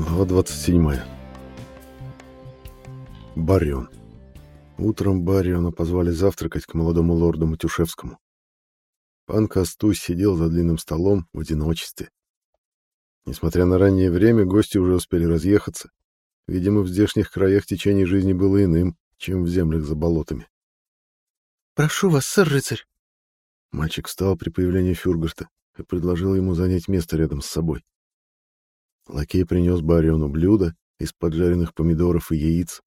Глава 27. Барион. Утром Бариона позвали завтракать к молодому лорду Матюшевскому. Пан Костусь сидел за длинным столом в одиночестве. Несмотря на раннее время, гости уже успели разъехаться. Видимо, в здешних краях течение жизни было иным, чем в землях за болотами. «Прошу вас, сэр-рыцарь!» Мальчик встал при появлении Фюргарта и предложил ему занять место рядом с собой. Лакей принес Бариону блюдо из поджаренных помидоров и яиц,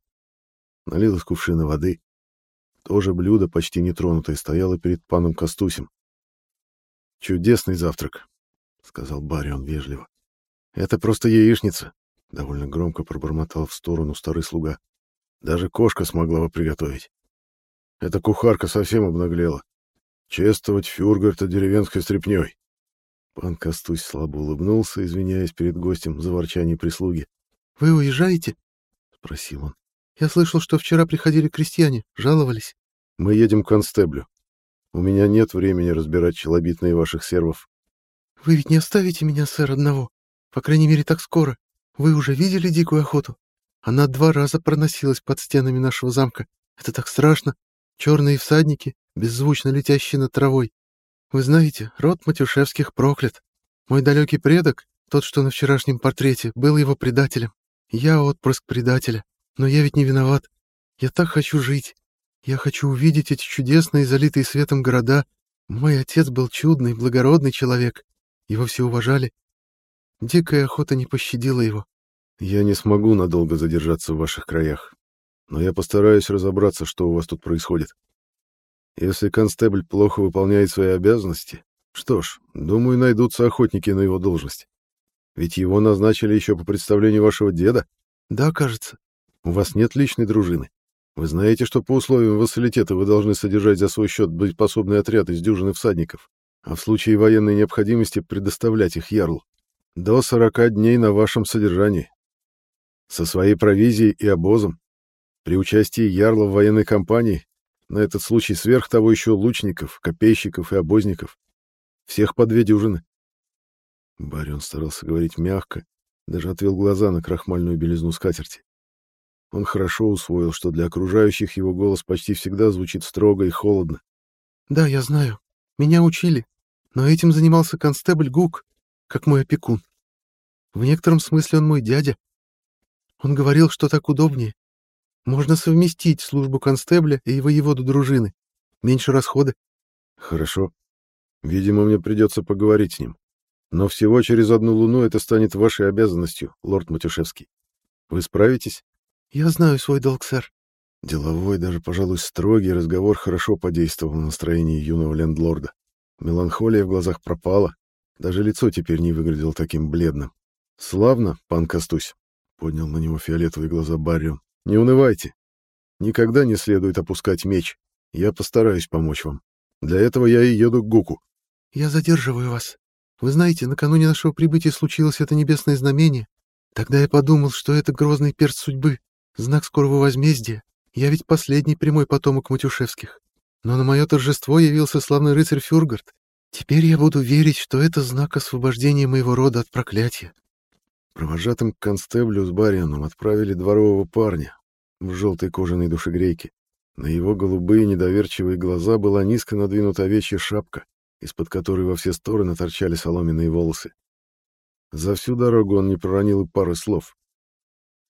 налил из кувшина воды. Тоже блюдо, почти нетронутое, стояло перед паном Костусем. «Чудесный завтрак», — сказал Барион вежливо. «Это просто яичница», — довольно громко пробормотал в сторону старый слуга. «Даже кошка смогла бы приготовить. Эта кухарка совсем обнаглела. Чествовать Фюргарта деревенской стряпнёй. Пан Костусь слабо улыбнулся, извиняясь перед гостем за ворчание прислуги. — Вы уезжаете? — спросил он. — Я слышал, что вчера приходили крестьяне, жаловались. — Мы едем к констеблю. У меня нет времени разбирать челобитные ваших сервов. — Вы ведь не оставите меня, сэр, одного? По крайней мере, так скоро. Вы уже видели дикую охоту? Она два раза проносилась под стенами нашего замка. Это так страшно. Черные всадники, беззвучно летящие над травой. Вы знаете, род Матюшевских проклят. Мой далекий предок, тот, что на вчерашнем портрете, был его предателем. Я отпрыск предателя. Но я ведь не виноват. Я так хочу жить. Я хочу увидеть эти чудесные, залитые светом города. Мой отец был чудный, благородный человек. Его все уважали. Дикая охота не пощадила его. Я не смогу надолго задержаться в ваших краях, но я постараюсь разобраться, что у вас тут происходит. Если констебль плохо выполняет свои обязанности, что ж, думаю, найдутся охотники на его должность. Ведь его назначили еще по представлению вашего деда. Да, кажется. У вас нет личной дружины. Вы знаете, что по условиям вассалитета вы должны содержать за свой счет боеспособный отряд из дюжины всадников, а в случае военной необходимости предоставлять их ярлу. До 40 дней на вашем содержании. Со своей провизией и обозом. При участии ярла в военной кампании на этот случай сверх того еще лучников, копейщиков и обозников. Всех по две дюжины. Барион старался говорить мягко, даже отвел глаза на крахмальную белизну скатерти. Он хорошо усвоил, что для окружающих его голос почти всегда звучит строго и холодно. «Да, я знаю. Меня учили. Но этим занимался констебль Гук, как мой опекун. В некотором смысле он мой дядя. Он говорил, что так удобнее. Можно совместить службу констебля и воеводу дружины. Меньше расходы. Хорошо. Видимо, мне придется поговорить с ним. Но всего через одну луну это станет вашей обязанностью, лорд Матюшевский. Вы справитесь? Я знаю свой долг, сэр. Деловой, даже, пожалуй, строгий разговор хорошо подействовал на настроение юного лендлорда. Меланхолия в глазах пропала. Даже лицо теперь не выглядело таким бледным. «Славно, пан Костусь», — поднял на него фиолетовые глаза Баррион. Не унывайте. Никогда не следует опускать меч. Я постараюсь помочь вам. Для этого я и еду к Гуку. Я задерживаю вас. Вы знаете, накануне нашего прибытия случилось это небесное знамение. Тогда я подумал, что это грозный перст судьбы, знак скорого возмездия. Я ведь последний прямой потомок Матюшевских. Но на мое торжество явился славный рыцарь Фюргард. Теперь я буду верить, что это знак освобождения моего рода от проклятия. Провожатым к констеблю с Барианом отправили дворового парня в желтой кожаной душегрейке. На его голубые недоверчивые глаза была низко надвинута овечья шапка, из-под которой во все стороны торчали соломенные волосы. За всю дорогу он не проронил и пары слов.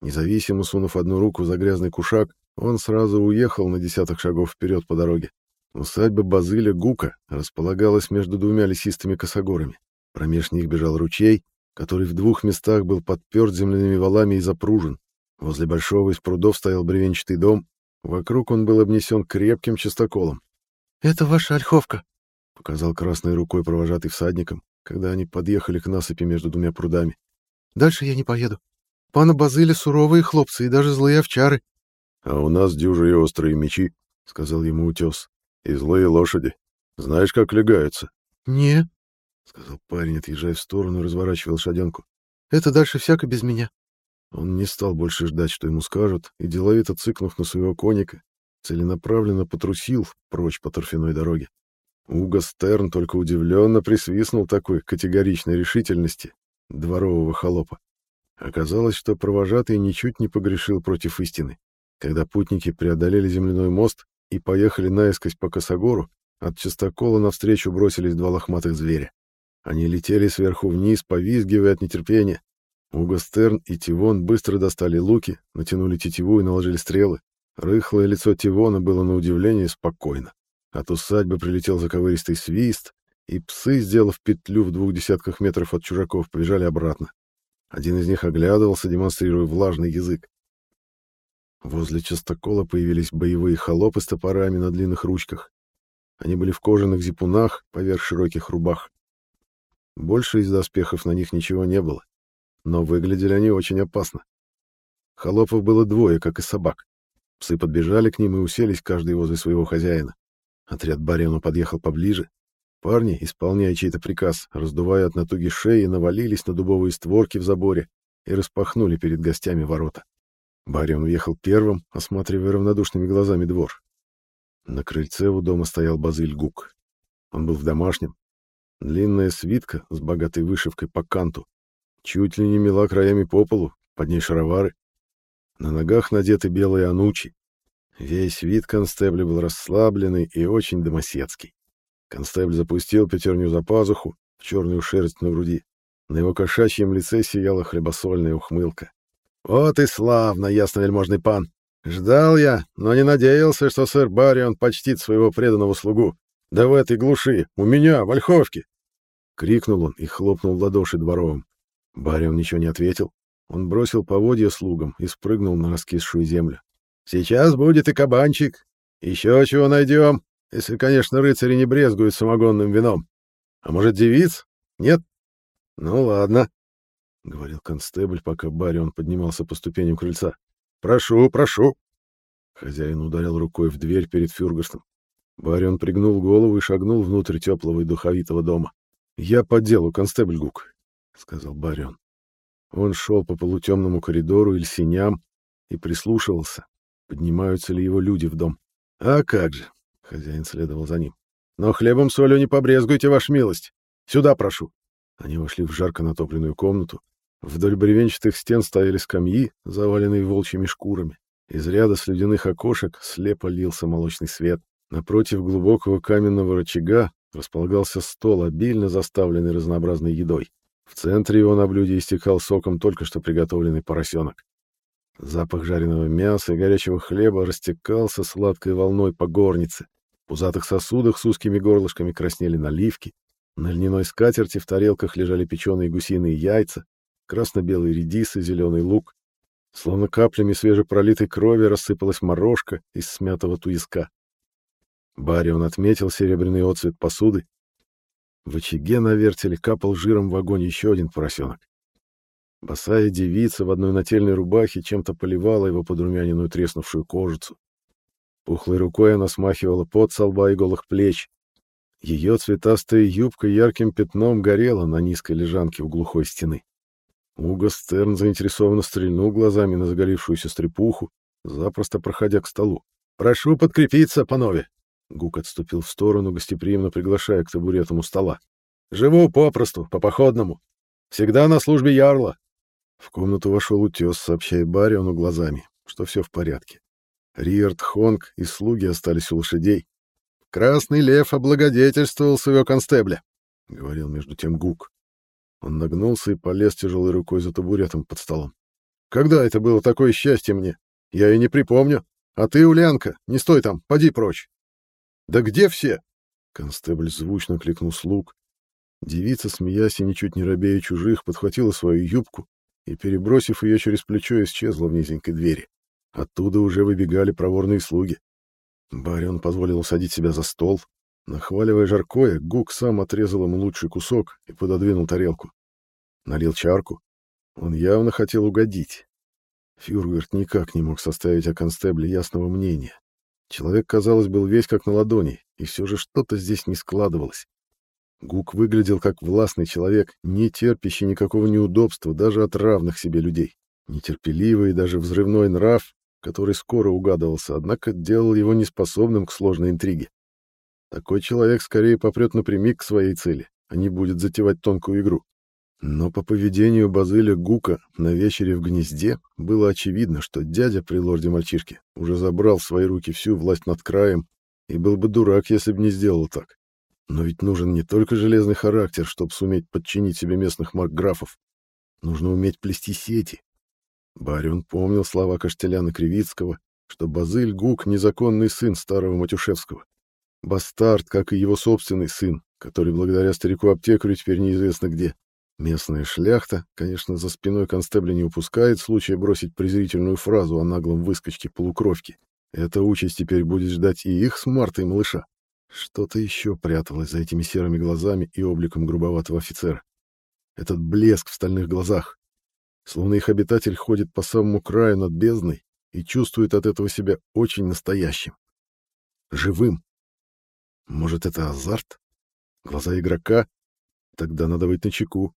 Независимо сунув одну руку за грязный кушак, он сразу уехал на десяток шагов вперед по дороге. Усадьба Базыля Гука располагалась между двумя лесистыми косогорами. Промеж них бежал ручей, который в двух местах был подперт земляными валами и запружен. Возле большого из прудов стоял бревенчатый дом, вокруг он был обнесен крепким частоколом. «Это ваша ольховка», — показал красной рукой провожатый всадником, когда они подъехали к насыпи между двумя прудами. «Дальше я не поеду. Пана Базыля суровые хлопцы и даже злые овчары». «А у нас дюжи и острые мечи», — сказал ему утес, — «и злые лошади. Знаешь, как легаются?» «Не», — сказал парень, отъезжая в сторону и разворачивая лошаденку. — Это дальше всяко без меня. Он не стал больше ждать, что ему скажут, и, деловито цыкнув на своего коника, целенаправленно потрусил прочь по торфяной дороге. Уго Стерн только удивленно присвистнул такой категоричной решительности дворового холопа. Оказалось, что провожатый ничуть не погрешил против истины. Когда путники преодолели земляной мост и поехали наискось по косогору, от частокола навстречу бросились два лохматых зверя. Они летели сверху вниз, повизгивая от нетерпения. Уго Стерн и Тивон быстро достали луки, натянули тетиву и наложили стрелы. Рыхлое лицо Тивона было на удивление спокойно. От усадьбы прилетел заковыристый свист, и псы, сделав петлю в двух десятках метров от чужаков, побежали обратно. Один из них оглядывался, демонстрируя влажный язык. Возле частокола появились боевые холопы с топорами на длинных ручках. Они были в кожаных зипунах поверх широких рубах. Больше из доспехов на них ничего не было, но выглядели они очень опасно. Холопов было двое, как и собак. Псы подбежали к ним и уселись каждый возле своего хозяина. Отряд барину подъехал поближе. Парни, исполняя чей-то приказ, раздувая от натуги шеи, навалились на дубовые створки в заборе и распахнули перед гостями ворота. Барин уехал первым, осматривая равнодушными глазами двор. На крыльце у дома стоял Базыль Гук. Он был в домашнем. Длинная свитка с богатой вышивкой по канту. Чуть ли не мела краями по полу, под ней шаровары. На ногах надеты белые анучи. Весь вид констебля был расслабленный и очень домоседский. Констебль запустил пятерню за пазуху, в черную шерсть на груди. На его кошачьем лице сияла хлебосольная ухмылка. «Вот и славно, ясновельможный пан! Ждал я, но не надеялся, что сэр Барион почтит своего преданного слугу. Да в этой глуши, у меня, в Ольховке!» Крикнул он и хлопнул в ладоши дворовым. Барион ничего не ответил. Он бросил поводья слугам и спрыгнул на раскисшую землю. «Сейчас будет и кабанчик. Еще чего найдем, если, конечно, рыцари не брезгуют самогонным вином. А может, девиц? Нет? Ну ладно. — говорил констебль, пока Барион поднимался по ступеням крыльца. «Прошу, прошу!» Хозяин ударил рукой в дверь перед Фюргастом. Барион пригнул голову и шагнул внутрь теплого и духовитого дома. «Я по делу, констебль Гук», — сказал Барион. Он шел по полутемному коридору или синям и прислушивался, поднимаются ли его люди в дом. «А как же!» — хозяин следовал за ним. «Но хлебом солью не побрезгуйте, ваша милость! Сюда прошу!» Они вошли в жарко натопленную комнату, Вдоль бревенчатых стен стояли скамьи, заваленные волчьими шкурами. Из ряда слюдяных окошек слепо лился молочный свет. Напротив глубокого каменного рычага располагался стол, обильно заставленный разнообразной едой. В центре его на блюде истекал соком только что приготовленный поросенок. Запах жареного мяса и горячего хлеба растекался сладкой волной по горнице. В пузатых сосудах с узкими горлышками краснели наливки. На льняной скатерти в тарелках лежали печеные гусиные яйца, красно-белый редис и зеленый лук. Словно каплями свежепролитой крови рассыпалась морожка из смятого туиска. Барион отметил серебряный отцвет посуды. В очаге на вертеле капал жиром в огонь еще один поросенок. Босая девица в одной нательной рубахе чем-то поливала его подрумяненную треснувшую кожицу. Пухлой рукой она смахивала пот со лба и голых плеч. Ее цветастая юбка ярким пятном горела на низкой лежанке у глухой стены. Уго Стерн заинтересованно стрельнул глазами на заголившуюся стрепуху, запросто проходя к столу. «Прошу подкрепиться, панове!» Гук отступил в сторону, гостеприимно приглашая к табуретам у стола. «Живу попросту, по-походному. Всегда на службе ярла». В комнату вошел утес, сообщая Бариону глазами, что все в порядке. Риард, Хонг и слуги остались у лошадей. «Красный лев облагодетельствовал своего констебля», — говорил между тем Гук. Он нагнулся и полез тяжелой рукой за табуретом под столом. «Когда это было такое счастье мне? Я и не припомню. А ты, Улянка, не стой там, поди прочь!» «Да где все?» Констебль звучно кликнул слуг. Девица, смеясь и ничуть не робея чужих, подхватила свою юбку и, перебросив ее через плечо, исчезла в низенькой двери. Оттуда уже выбегали проворные слуги. Барион позволил усадить себя за стол, Нахваливая жаркое, Гук сам отрезал ему лучший кусок и пододвинул тарелку. Налил чарку. Он явно хотел угодить. Фюргерт никак не мог составить о констебле ясного мнения. Человек, казалось, был весь как на ладони, и все же что-то здесь не складывалось. Гук выглядел как властный человек, не терпящий никакого неудобства даже от равных себе людей. Нетерпеливый и даже взрывной нрав, который скоро угадывался, однако делал его неспособным к сложной интриге. Такой человек скорее попрет напрямик к своей цели, а не будет затевать тонкую игру. Но по поведению Базыля Гука на вечере в гнезде было очевидно, что дядя при лорде-мальчишке уже забрал в свои руки всю власть над краем и был бы дурак, если бы не сделал так. Но ведь нужен не только железный характер, чтобы суметь подчинить себе местных маркграфов. Нужно уметь плести сети. Барион помнил слова Каштеляна Кривицкого, что Базыль Гук — незаконный сын старого Матюшевского. Бастард, как и его собственный сын, который благодаря старику-аптекарю теперь неизвестно где. Местная шляхта, конечно, за спиной констебля не упускает случая бросить презрительную фразу о наглом выскочке полукровки. Эта участь теперь будет ждать и их с Мартой малыша. Что-то еще пряталось за этими серыми глазами и обликом грубоватого офицера. Этот блеск в стальных глазах. Словно их обитатель ходит по самому краю над бездной и чувствует от этого себя очень настоящим. Живым. Может, это азарт? Глаза игрока? Тогда надо быть начеку.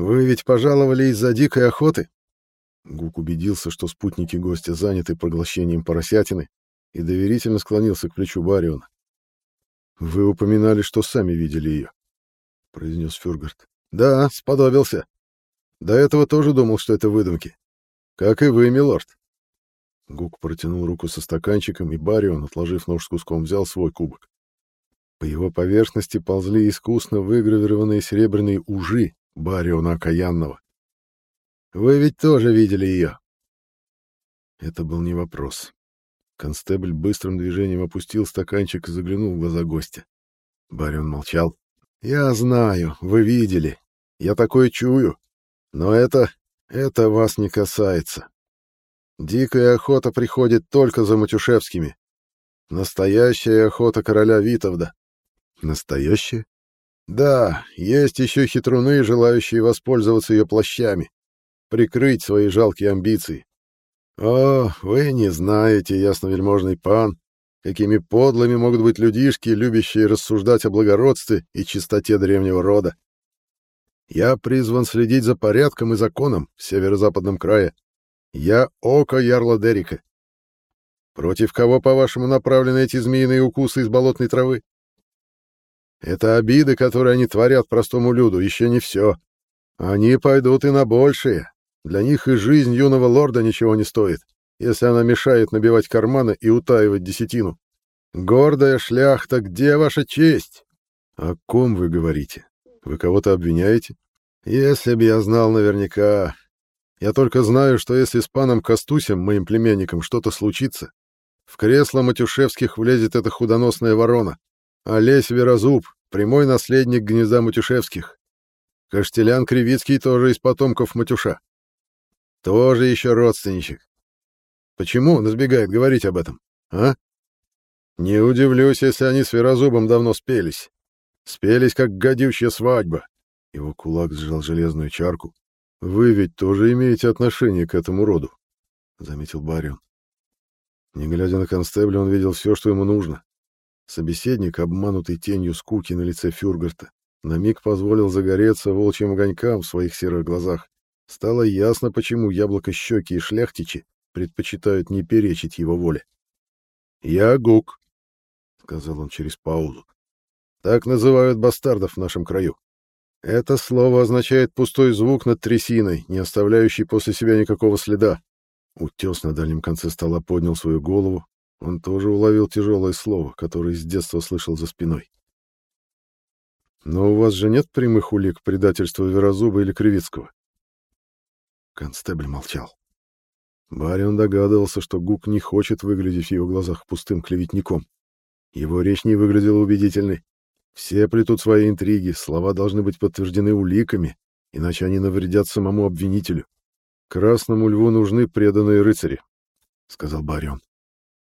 «Вы ведь пожаловали из-за дикой охоты?» Гук убедился, что спутники гостя заняты поглощением поросятины, и доверительно склонился к плечу Бариона. «Вы упоминали, что сами видели ее», — произнес Фюргард. «Да, сподобился. До этого тоже думал, что это выдумки. Как и вы, милорд». Гук протянул руку со стаканчиком, и Барион, отложив нож с куском, взял свой кубок. По его поверхности ползли искусно выгравированные серебряные ужи Бариона Окаянного. «Вы ведь тоже видели ее?» Это был не вопрос. Констебль быстрым движением опустил стаканчик и заглянул в глаза гостя. Барион молчал. «Я знаю, вы видели. Я такое чую. Но это... это вас не касается. Дикая охота приходит только за Матюшевскими. Настоящая охота короля Витовда. Настоящая? Да, есть еще хитруны, желающие воспользоваться ее плащами, прикрыть свои жалкие амбиции. О, вы не знаете, ясновельможный пан, какими подлыми могут быть людишки, любящие рассуждать о благородстве и чистоте древнего рода. Я призван следить за порядком и законом в северо-западном крае. Я око ярла Дерика. Против кого, по-вашему, направлены эти змеиные укусы из болотной травы? Это обиды, которые они творят простому люду, еще не все. Они пойдут и на большее. Для них и жизнь юного лорда ничего не стоит, если она мешает набивать карманы и утаивать десятину. Гордая шляхта, где ваша честь? О ком вы говорите? Вы кого-то обвиняете? Если бы я знал наверняка. Я только знаю, что если с паном Костусем, моим племянником, что-то случится, в кресло Матюшевских влезет эта худоносная ворона. Олесь Верозуб, прямой наследник гнезда Матюшевских. Каштелян Кривицкий тоже из потомков Матюша. Тоже еще родственничек. Почему он избегает говорить об этом, а? Не удивлюсь, если они с Верозубом давно спелись. Спелись, как гадючья свадьба. Его кулак сжал железную чарку. Вы ведь тоже имеете отношение к этому роду, — заметил Барион. Не глядя на констебля, он видел все, что ему нужно. Собеседник, обманутый тенью скуки на лице Фюргарта, на миг позволил загореться волчьим огонькам в своих серых глазах. Стало ясно, почему яблоко-щеки и шляхтичи предпочитают не перечить его воле. «Я Гук», — сказал он через паузу. «Так называют бастардов в нашем краю. Это слово означает пустой звук над трясиной, не оставляющий после себя никакого следа». Утес на дальнем конце стола поднял свою голову, он тоже уловил тяжелое слово, которое с детства слышал за спиной. «Но у вас же нет прямых улик предательства Верозуба или Кривицкого?» Констебль молчал. Барион догадывался, что Гук не хочет выглядеть в его глазах пустым клеветником. Его речь не выглядела убедительной. Все плетут свои интриги, слова должны быть подтверждены уликами, иначе они навредят самому обвинителю. «Красному льву нужны преданные рыцари», — сказал Барион.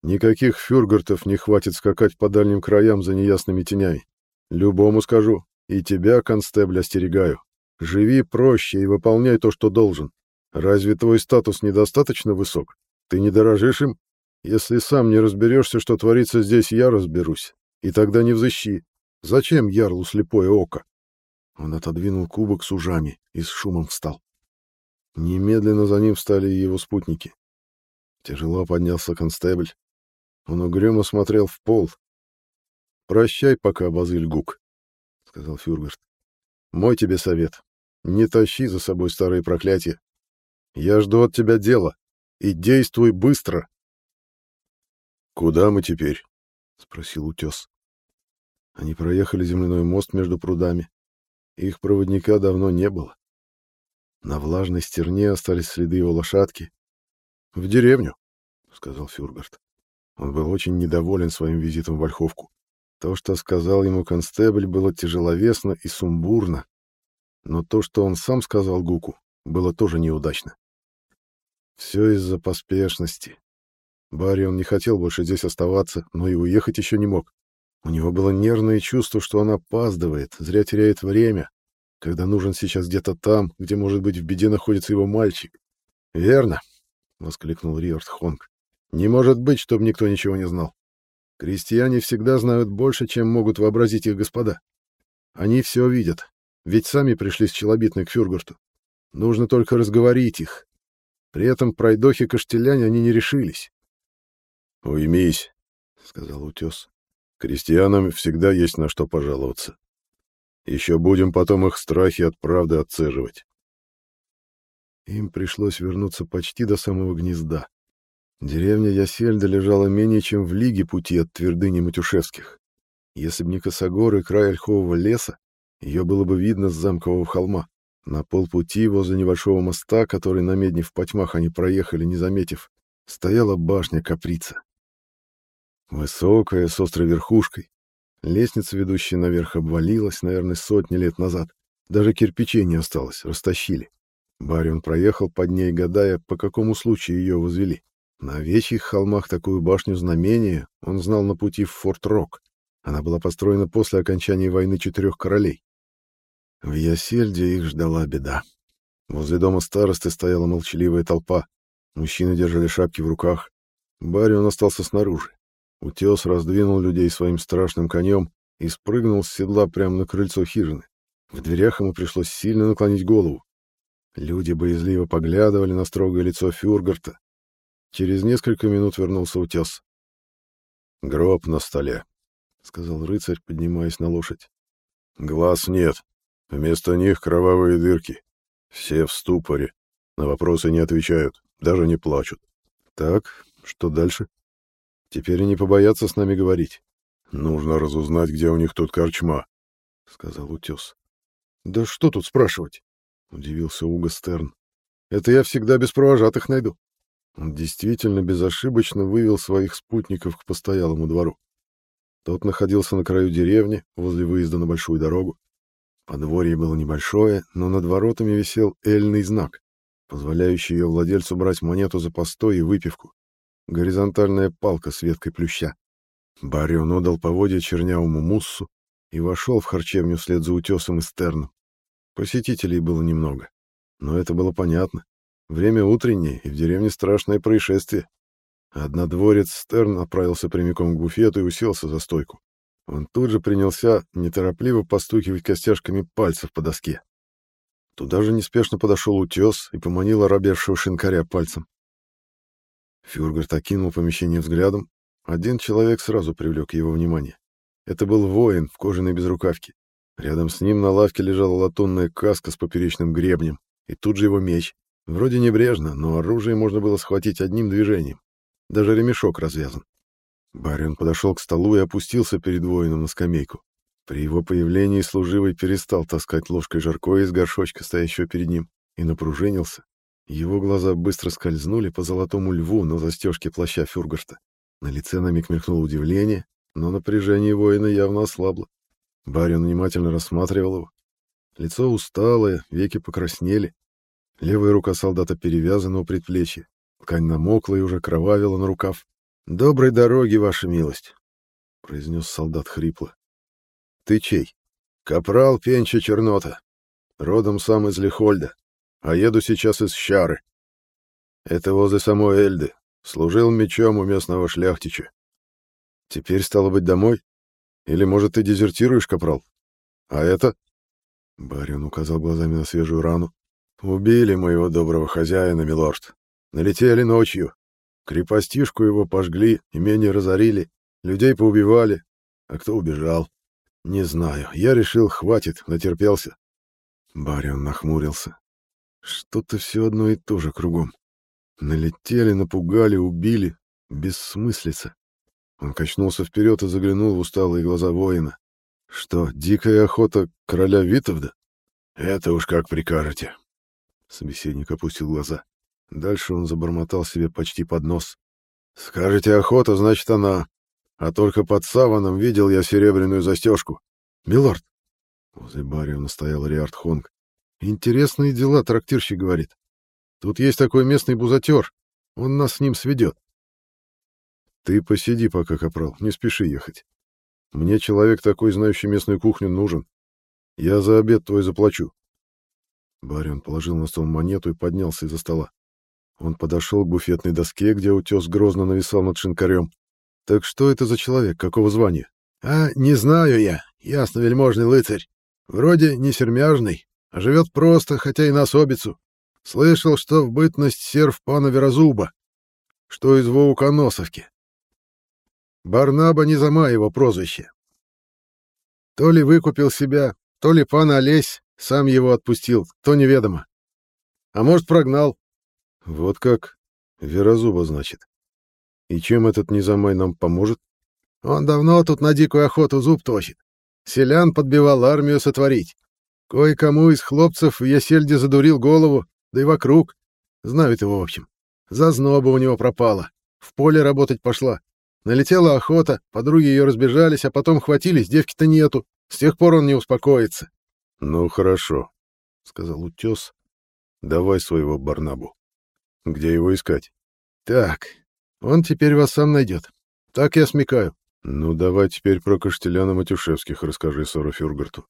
Никаких фюргартов не хватит скакать по дальним краям за неясными тенями. Любому скажу, и тебя, констебль, остерегаю. Живи проще и выполняй то, что должен. Разве твой статус недостаточно высок? Ты не дорожишь им? Если сам не разберешься, что творится здесь, я разберусь. И тогда не взыщи. Зачем ярлу слепое око? Он отодвинул кубок с ужами и с шумом встал. Немедленно за ним встали и его спутники. Тяжело поднялся констебль, он угрюмо смотрел в пол. «Прощай пока, Базыль Гук», — сказал Фюргарт. «Мой тебе совет. Не тащи за собой старые проклятия. Я жду от тебя дела. И действуй быстро. Куда мы теперь? спросил утес. Они проехали земляной мост между прудами. Их проводника давно не было. На влажной стерне остались следы его лошадки. — В деревню, — сказал Фюргарт. Он был очень недоволен своим визитом в Ольховку. То, что сказал ему констебль, было тяжеловесно и сумбурно, но то, что он сам сказал Гуку, было тоже неудачно. Все из-за поспешности. Барри он не хотел больше здесь оставаться, но и уехать еще не мог. У него было нервное чувство, что он опаздывает, зря теряет время, когда нужен сейчас где-то там, где, может быть, в беде находится его мальчик. «Верно», — воскликнул Риорд Хонг. «Не может быть, чтобы никто ничего не знал. Крестьяне всегда знают больше, чем могут вообразить их господа. Они все видят, ведь сами пришли с челобитной к Фюргарту. Нужно только разговорить их. При этом пройдохи-каштеляне они не решились. «Уймись», — сказал утес. «Крестьянам всегда есть на что пожаловаться. Еще будем потом их страхи от правды отцеживать». Им пришлось вернуться почти до самого гнезда. Деревня Ясельда лежала менее чем в лиге пути от твердыни Матюшевских. Если б не косогор и край ольхового леса, ее было бы видно с замкового холма. На полпути возле небольшого моста, который на медне в потьмах они проехали, не заметив, стояла башня Каприца. Высокая, с острой верхушкой. Лестница, ведущая наверх, обвалилась, наверное, сотни лет назад. Даже кирпичей не осталось, растащили. Барион проехал под ней, гадая, по какому случаю ее возвели. На овечьих холмах такую башню знамения он знал на пути в Форт-Рок. Она была построена после окончания войны четырех королей. В Ясельде их ждала беда. Возле дома старосты стояла молчаливая толпа. Мужчины держали шапки в руках. Барион остался снаружи. Утес раздвинул людей своим страшным конем и спрыгнул с седла прямо на крыльцо хижины. В дверях ему пришлось сильно наклонить голову. Люди боязливо поглядывали на строгое лицо Фюргарта, Через несколько минут вернулся утес. «Гроб на столе», — сказал рыцарь, поднимаясь на лошадь. «Глаз нет. Вместо них кровавые дырки. Все в ступоре. На вопросы не отвечают, даже не плачут. Так, что дальше? Теперь они побоятся с нами говорить. Нужно разузнать, где у них тут корчма», — сказал утес. «Да что тут спрашивать?» — удивился Уго Стерн. «Это я всегда без провожатых найду». Он действительно безошибочно вывел своих спутников к постоялому двору. Тот находился на краю деревни, возле выезда на большую дорогу. Подворье было небольшое, но над воротами висел эльный знак, позволяющий ее владельцу брать монету за постой и выпивку. Горизонтальная палка с веткой плюща. Барион отдал поводья чернявому муссу и вошел в харчевню вслед за утесом и стерном. Посетителей было немного, но это было понятно. Время утреннее, и в деревне страшное происшествие. Однодворец Стерн направился прямиком к буфету и уселся за стойку. Он тут же принялся неторопливо постукивать костяшками пальцев по доске. Туда же неспешно подошел утес и поманил оробевшего шинкаря пальцем. Фюргарт окинул помещение взглядом. Один человек сразу привлек его внимание. Это был воин в кожаной безрукавке. Рядом с ним на лавке лежала латунная каска с поперечным гребнем, и тут же его меч. Вроде небрежно, но оружие можно было схватить одним движением. Даже ремешок развязан. Барин подошел к столу и опустился перед воином на скамейку. При его появлении служивый перестал таскать ложкой жаркое из горшочка, стоящего перед ним, и напружинился. Его глаза быстро скользнули по золотому льву на застежке плаща Фюргарта. На лице на миг мелькнуло удивление, но напряжение воина явно ослабло. Барин внимательно рассматривал его. Лицо усталое, веки покраснели, Левая рука солдата перевязана у предплечья. Ткань намокла и уже кровавила на рукав. «Доброй дороги, ваша милость!» — произнес солдат хрипло. «Ты чей?» «Капрал Пенча Чернота. Родом сам из Лихольда, а еду сейчас из Щары. Это возле самой Эльды. Служил мечом у местного шляхтича. Теперь, стало быть, домой? Или, может, ты дезертируешь, Капрал? А это?» Барин указал глазами на свежую рану. Убили моего доброго хозяина, милорд. Налетели ночью. Крепостишку его пожгли, имение разорили, людей поубивали. А кто убежал? Не знаю. Я решил, хватит, натерпелся. Барион нахмурился. Что-то все одно и то же кругом. Налетели, напугали, убили. Бессмыслица. Он качнулся вперед и заглянул в усталые глаза воина. Что, дикая охота короля Витовда? Это уж как прикажете. Собеседник опустил глаза. Дальше он забормотал себе почти под нос. Скажете, охота, значит, она. А только под саваном видел я серебряную застежку. Милорд. Возле Бариона стоял Риард Хонг. Интересные дела, трактирщик говорит. Тут есть такой местный бузатер. Он нас с ним сведет. Ты посиди пока, капрал, не спеши ехать. Мне человек такой, знающий местную кухню, нужен. Я за обед твой заплачу. Барион положил на стол монету и поднялся из-за стола. Он подошел к буфетной доске, где утес грозно нависал над шинкарем. «Так что это за человек? Какого звания?» «А, не знаю я. Ясно, вельможный лыцарь. Вроде не сермяжный, а живет просто, хотя и на особицу. Слышал, что в бытность серв пана Верозуба, что из Воуконосовки. Барнаба не зама его прозвище. То ли выкупил себя, то ли пан Олесь сам его отпустил, то неведомо. А может, прогнал. Вот как? Верозуба, значит. И чем этот Низамай нам поможет? Он давно тут на дикую охоту зуб точит. Селян подбивал армию сотворить. Кое-кому из хлопцев в Ясельде задурил голову, да и вокруг. Знают его, в общем. Зазноба у него пропала. В поле работать пошла. Налетела охота, подруги ее разбежались, а потом хватились, девки-то нету. С тех пор он не успокоится. — Ну, хорошо, — сказал утес. — Давай своего Барнабу. Где его искать? — Так, он теперь вас сам найдет. Так я смекаю. — Ну, давай теперь про Каштеляна Матюшевских расскажи Сору Фюргарту.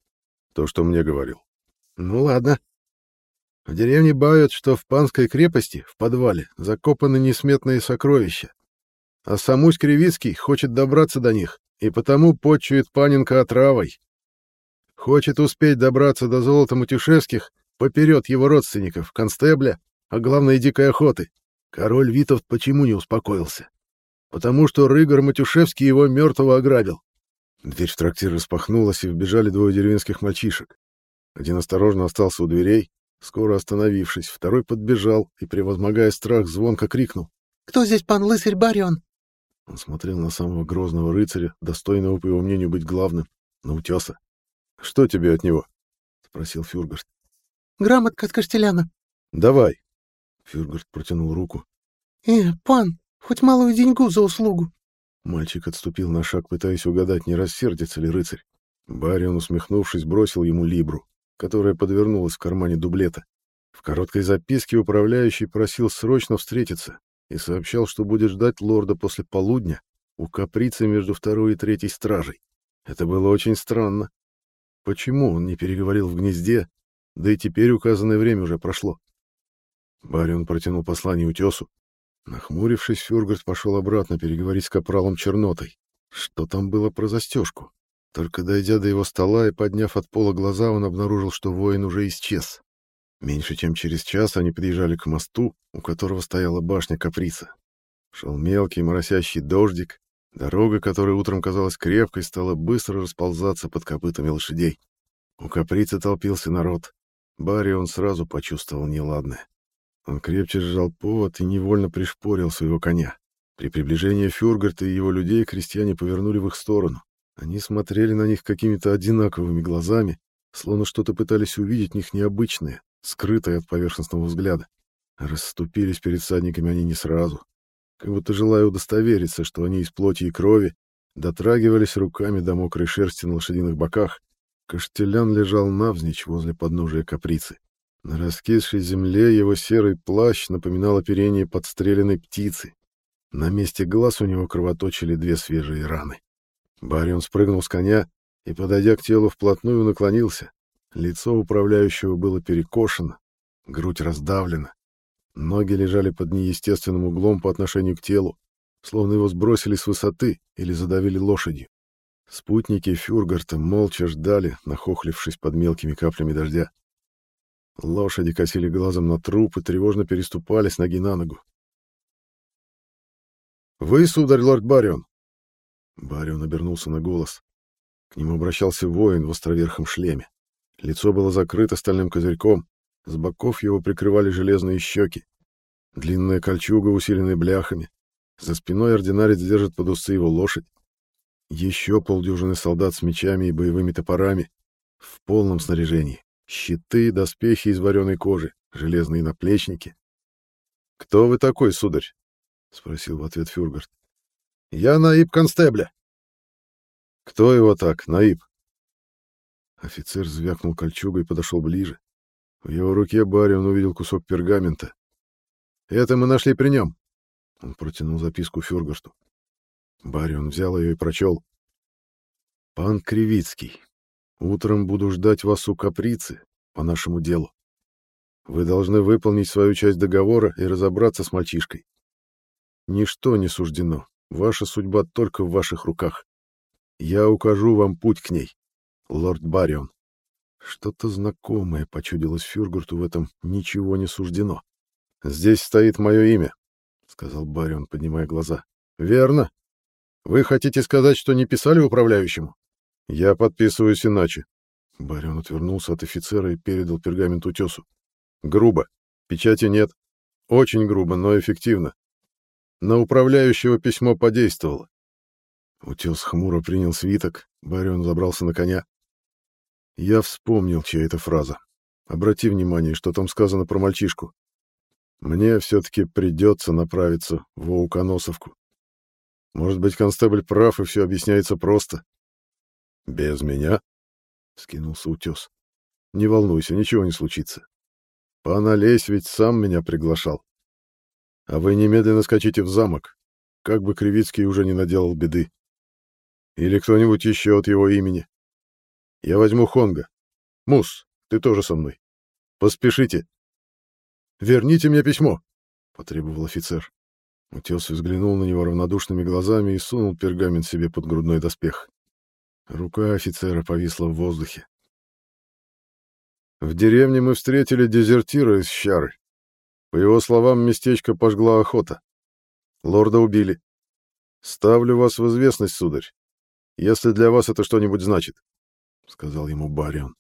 То, что мне говорил. — Ну, ладно. В деревне бают, что в Панской крепости, в подвале, закопаны несметные сокровища. А Самусь Кривицкий хочет добраться до них, и потому почует Паненко отравой. Хочет успеть добраться до золота Матюшевских поперед его родственников, констебля, а главное дикой охоты. Король Витовт почему не успокоился? Потому что Рыгор Матюшевский его мертвого ограбил. Дверь в трактир распахнулась, и вбежали двое деревенских мальчишек. Один осторожно остался у дверей, Скоро остановившись, второй подбежал и, превозмогая страх, звонко крикнул. «Кто здесь пан Лысарь Барион?» Он смотрел на самого грозного рыцаря, достойного, по его мнению, быть главным, на утеса. «Что тебе от него?» — спросил Фюргард. «Грамотка от Костеляна». «Давай». Фюргард протянул руку. «Э, пан, хоть малую деньгу за услугу». Мальчик отступил на шаг, пытаясь угадать, не рассердится ли рыцарь. Барион, усмехнувшись, бросил ему либру которая подвернулась в кармане дублета. В короткой записке управляющий просил срочно встретиться и сообщал, что будет ждать лорда после полудня у каприцы между второй и третьей стражей. Это было очень странно. Почему он не переговорил в гнезде, да и теперь указанное время уже прошло? Барион протянул послание утесу. Нахмурившись, Фюргард пошел обратно переговорить с капралом Чернотой. Что там было про застежку? Только дойдя до его стола и подняв от пола глаза, он обнаружил, что воин уже исчез. Меньше чем через час они подъезжали к мосту, у которого стояла башня Каприца. Шел мелкий моросящий дождик, дорога, которая утром казалась крепкой, стала быстро расползаться под копытами лошадей. У Каприцы толпился народ. Барри он сразу почувствовал неладное. Он крепче сжал повод и невольно пришпорил своего коня. При приближении Фюргарта и его людей крестьяне повернули в их сторону. Они смотрели на них какими-то одинаковыми глазами, словно что-то пытались увидеть в них необычное, скрытое от поверхностного взгляда. Расступились перед всадниками они не сразу, как будто желая удостовериться, что они из плоти и крови, дотрагивались руками до мокрой шерсти на лошадиных боках. Каштелян лежал навзничь возле подножия каприцы. На раскисшей земле его серый плащ напоминал оперение подстреленной птицы. На месте глаз у него кровоточили две свежие раны. Барион спрыгнул с коня и, подойдя к телу вплотную, наклонился. Лицо управляющего было перекошено, грудь раздавлена. Ноги лежали под неестественным углом по отношению к телу, словно его сбросили с высоты или задавили лошадью. Спутники Фюргарта молча ждали, нахохлившись под мелкими каплями дождя. Лошади косили глазом на труп и тревожно переступали с ноги на ногу. «Вы, сударь, лорд Барион!» Барион обернулся на голос. К нему обращался воин в островерхом шлеме. Лицо было закрыто стальным козырьком, с боков его прикрывали железные щеки. Длинная кольчуга, усиленная бляхами. За спиной ординарец держит под усы его лошадь. Еще полдюжины солдат с мечами и боевыми топорами. В полном снаряжении. Щиты, доспехи из вареной кожи, железные наплечники. «Кто вы такой, сударь?» — спросил в ответ Фюргард. «Я Наиб Констебля». «Кто его так, Наиб?» Офицер звякнул кольчугой и подошел ближе. В его руке Барри увидел кусок пергамента. «Это мы нашли при нем». Он протянул записку Фюргарту. Барри он взял ее и прочел. «Пан Кривицкий, утром буду ждать вас у Каприцы по нашему делу. Вы должны выполнить свою часть договора и разобраться с мальчишкой. Ничто не суждено. Ваша судьба только в ваших руках. Я укажу вам путь к ней. Лорд Барион. Что-то знакомое почудилось Фюргурту в этом «ничего не суждено». «Здесь стоит мое имя», — сказал Барион, поднимая глаза. «Верно. Вы хотите сказать, что не писали управляющему?» «Я подписываюсь иначе». Барион отвернулся от офицера и передал пергамент утесу. Грубо. Печати нет. Очень грубо, но эффективно. На управляющего письмо подействовало. Утес хмуро принял свиток, Барион забрался на коня. Я вспомнил, чья это фраза. Обрати внимание, что там сказано про мальчишку. Мне все-таки придется направиться в Оуконосовку. Может быть, констебль прав, и все объясняется просто. — Без меня? — скинулся утес. — Не волнуйся, ничего не случится. Пан Олесь ведь сам меня приглашал. А вы немедленно скачите в замок, как бы Кривицкий уже не наделал беды. Или кто-нибудь еще от его имени. Я возьму Хонга. Мус, ты тоже со мной. Поспешите. Верните мне письмо, — потребовал офицер. Утес взглянул на него равнодушными глазами и сунул пергамент себе под грудной доспех. Рука офицера повисла в воздухе. В деревне мы встретили дезертира из Щары. По его словам, местечко пожгла охота. Лорда убили. Ставлю вас в известность, сударь, если для вас это что-нибудь значит, — сказал ему Барион.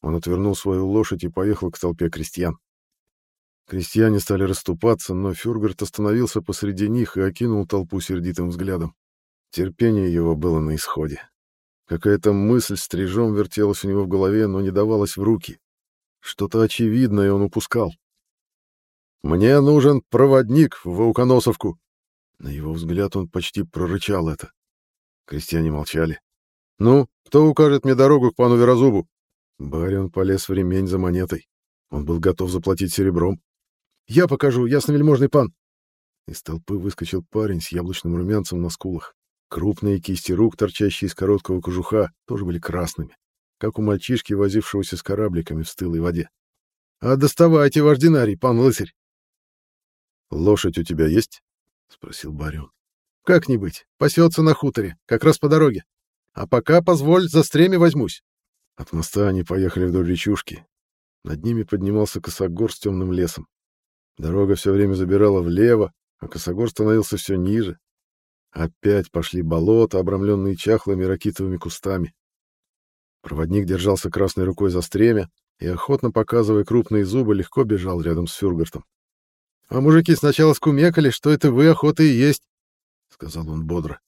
Он отвернул свою лошадь и поехал к толпе крестьян. Крестьяне стали расступаться, но Фюргарт остановился посреди них и окинул толпу сердитым взглядом. Терпение его было на исходе. Какая-то мысль стрижом вертелась у него в голове, но не давалась в руки. Что-то очевидное он упускал. «Мне нужен проводник в Вауконосовку!» На его взгляд он почти прорычал это. Крестьяне молчали. «Ну, кто укажет мне дорогу к пану Верозубу?» Барин полез в ремень за монетой. Он был готов заплатить серебром. «Я покажу, ясно-вельможный пан!» Из толпы выскочил парень с яблочным румянцем на скулах. Крупные кисти рук, торчащие из короткого кожуха, тоже были красными, как у мальчишки, возившегося с корабликами в стылой воде. — А доставайте, ваш динарий, пан лысарь! — Лошадь у тебя есть? — спросил барион. — Как-нибудь. Пасется на хуторе, как раз по дороге. А пока, позволь, за стремя возьмусь. От моста они поехали вдоль речушки. Над ними поднимался косогор с темным лесом. Дорога все время забирала влево, а косогор становился все ниже, Опять пошли болота, обрамленные чахлыми ракитовыми кустами. Проводник держался красной рукой за стремя и, охотно показывая крупные зубы, легко бежал рядом с Фюргартом. — А мужики сначала скумекали, что это вы охота и есть, — сказал он бодро.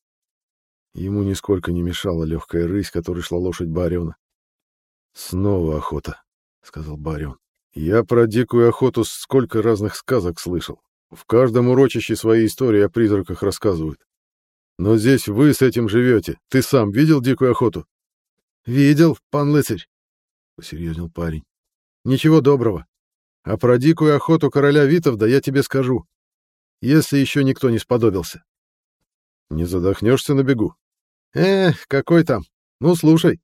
Ему нисколько не мешала легкая рысь, которой шла лошадь Бариона. — Снова охота, — сказал Барион. — Я про дикую охоту сколько разных сказок слышал. В каждом урочище свои истории о призраках рассказывают. Но здесь вы с этим живете. Ты сам видел дикую охоту? — Видел, пан лыцарь, — посерьезнел парень. — Ничего доброго. А про дикую охоту короля Витовда я тебе скажу, если еще никто не сподобился. — Не задохнешься на бегу? — Эх, какой там. Ну, слушай.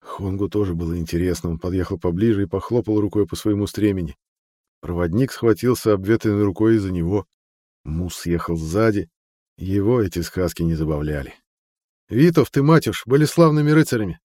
Хонгу тоже было интересно. Он подъехал поближе и похлопал рукой по своему стремени. Проводник схватился обветренной рукой из-за него. Мус съехал сзади, его эти сказки не забавляли. Витов ты, Матюш, были славными рыцарями.